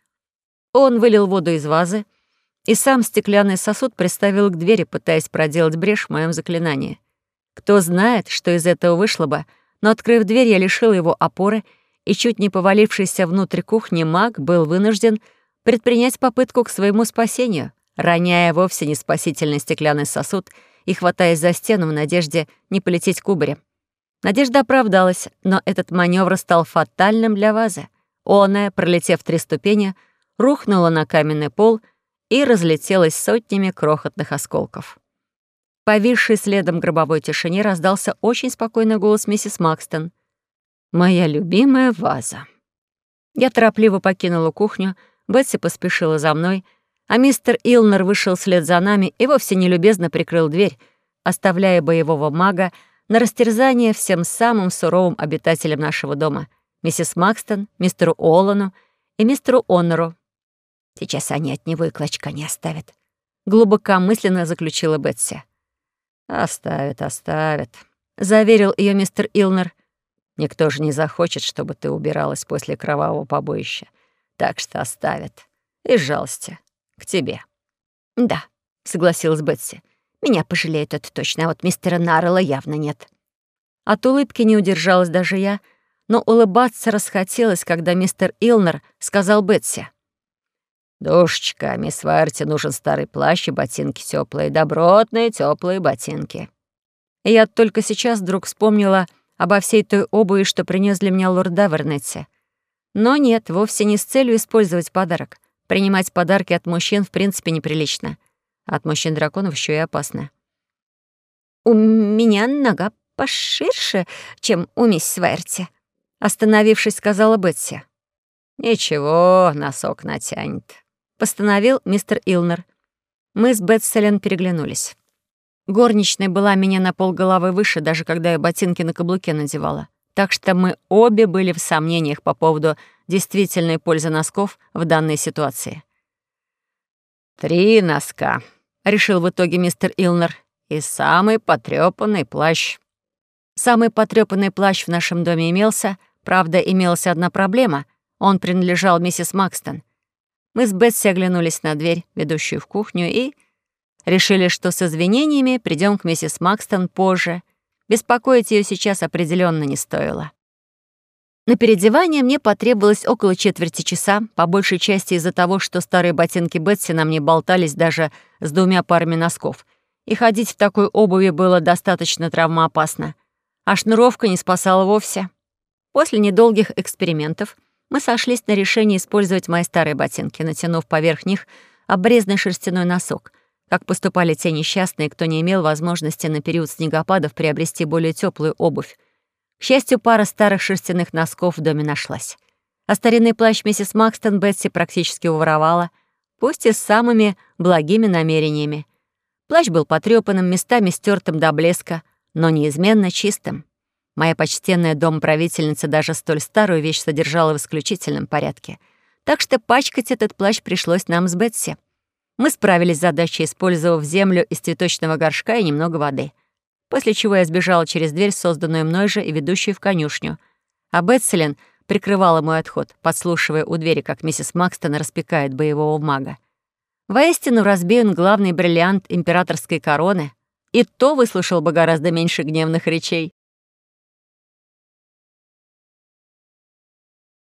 он вылил воду из вазы, и сам стеклянный сосуд приставил к двери, пытаясь проделать брешь в моем заклинании. Кто знает, что из этого вышло бы, но, открыв дверь, я лишил его опоры, и чуть не повалившийся внутрь кухни маг был вынужден предпринять попытку к своему спасению, роняя вовсе не спасительный стеклянный сосуд и хватаясь за стену в надежде не полететь кубарем. Надежда оправдалась, но этот маневр стал фатальным для вазы. Оная, пролетев три ступени, рухнула на каменный пол — и разлетелась сотнями крохотных осколков. Повисший следом гробовой тишине раздался очень спокойный голос миссис Макстон. «Моя любимая ваза». Я торопливо покинула кухню, Бетси поспешила за мной, а мистер Илнер вышел вслед за нами и вовсе нелюбезно прикрыл дверь, оставляя боевого мага на растерзание всем самым суровым обитателям нашего дома — миссис Макстон, мистеру Олану и мистеру Оннеру, Сейчас они от него и клочка не оставят. Глубокомысленно заключила Бетси. «Оставят, оставят», — заверил ее мистер Илнер. Никто же не захочет, чтобы ты убиралась после кровавого побоища. Так что оставят. Из жалости. К тебе». «Да», — согласилась Бетси. «Меня пожалеют это точно, а вот мистера Наррелла явно нет». От улыбки не удержалась даже я, но улыбаться расхотелось, когда мистер Илнер сказал Бетси. «Душечка, мисс Варти нужен старый плащ и ботинки теплые, добротные теплые ботинки». И я только сейчас вдруг вспомнила обо всей той обуви, что принес для меня лорд Давернетти. Но нет, вовсе не с целью использовать подарок. Принимать подарки от мужчин в принципе неприлично. От мужчин-драконов еще и опасно. «У меня нога поширше, чем у мисс Верти», — остановившись, сказала Бетси. «Ничего, носок натянет», — постановил мистер Илнер. Мы с Бетселен переглянулись. Горничная была меня на полголовы выше, даже когда я ботинки на каблуке надевала. Так что мы обе были в сомнениях по поводу действительной пользы носков в данной ситуации. «Три носка», — решил в итоге мистер Илнер, «и самый потрёпанный плащ». Самый потрёпанный плащ в нашем доме имелся, правда, имелась одна проблема — он принадлежал миссис Макстон. Мы с Бетси оглянулись на дверь, ведущую в кухню, и решили, что с извинениями придем к миссис Макстон позже. Беспокоить ее сейчас определенно не стоило. На переодевание мне потребовалось около четверти часа, по большей части из-за того, что старые ботинки Бетси на мне болтались даже с двумя парами носков, и ходить в такой обуви было достаточно травмоопасно, а шнуровка не спасала вовсе. После недолгих экспериментов мы сошлись на решении использовать мои старые ботинки, натянув поверх них обрезанный шерстяной носок, как поступали те несчастные, кто не имел возможности на период снегопадов приобрести более теплую обувь. К счастью, пара старых шерстяных носков в доме нашлась. А старинный плащ миссис Макстон Бетси практически уворовала, пусть и с самыми благими намерениями. Плащ был потрёпанным, местами стертым до блеска, но неизменно чистым. Моя почтенная домправительница даже столь старую вещь содержала в исключительном порядке. Так что пачкать этот плащ пришлось нам с Бетси. Мы справились с задачей, использовав землю из цветочного горшка и немного воды — после чего я сбежала через дверь, созданную мной же и ведущую в конюшню. А Бетселин прикрывала мой отход, подслушивая у двери, как миссис Макстон распекает боевого мага. Воистину разбеян главный бриллиант императорской короны, и то выслушал бы гораздо меньше гневных речей.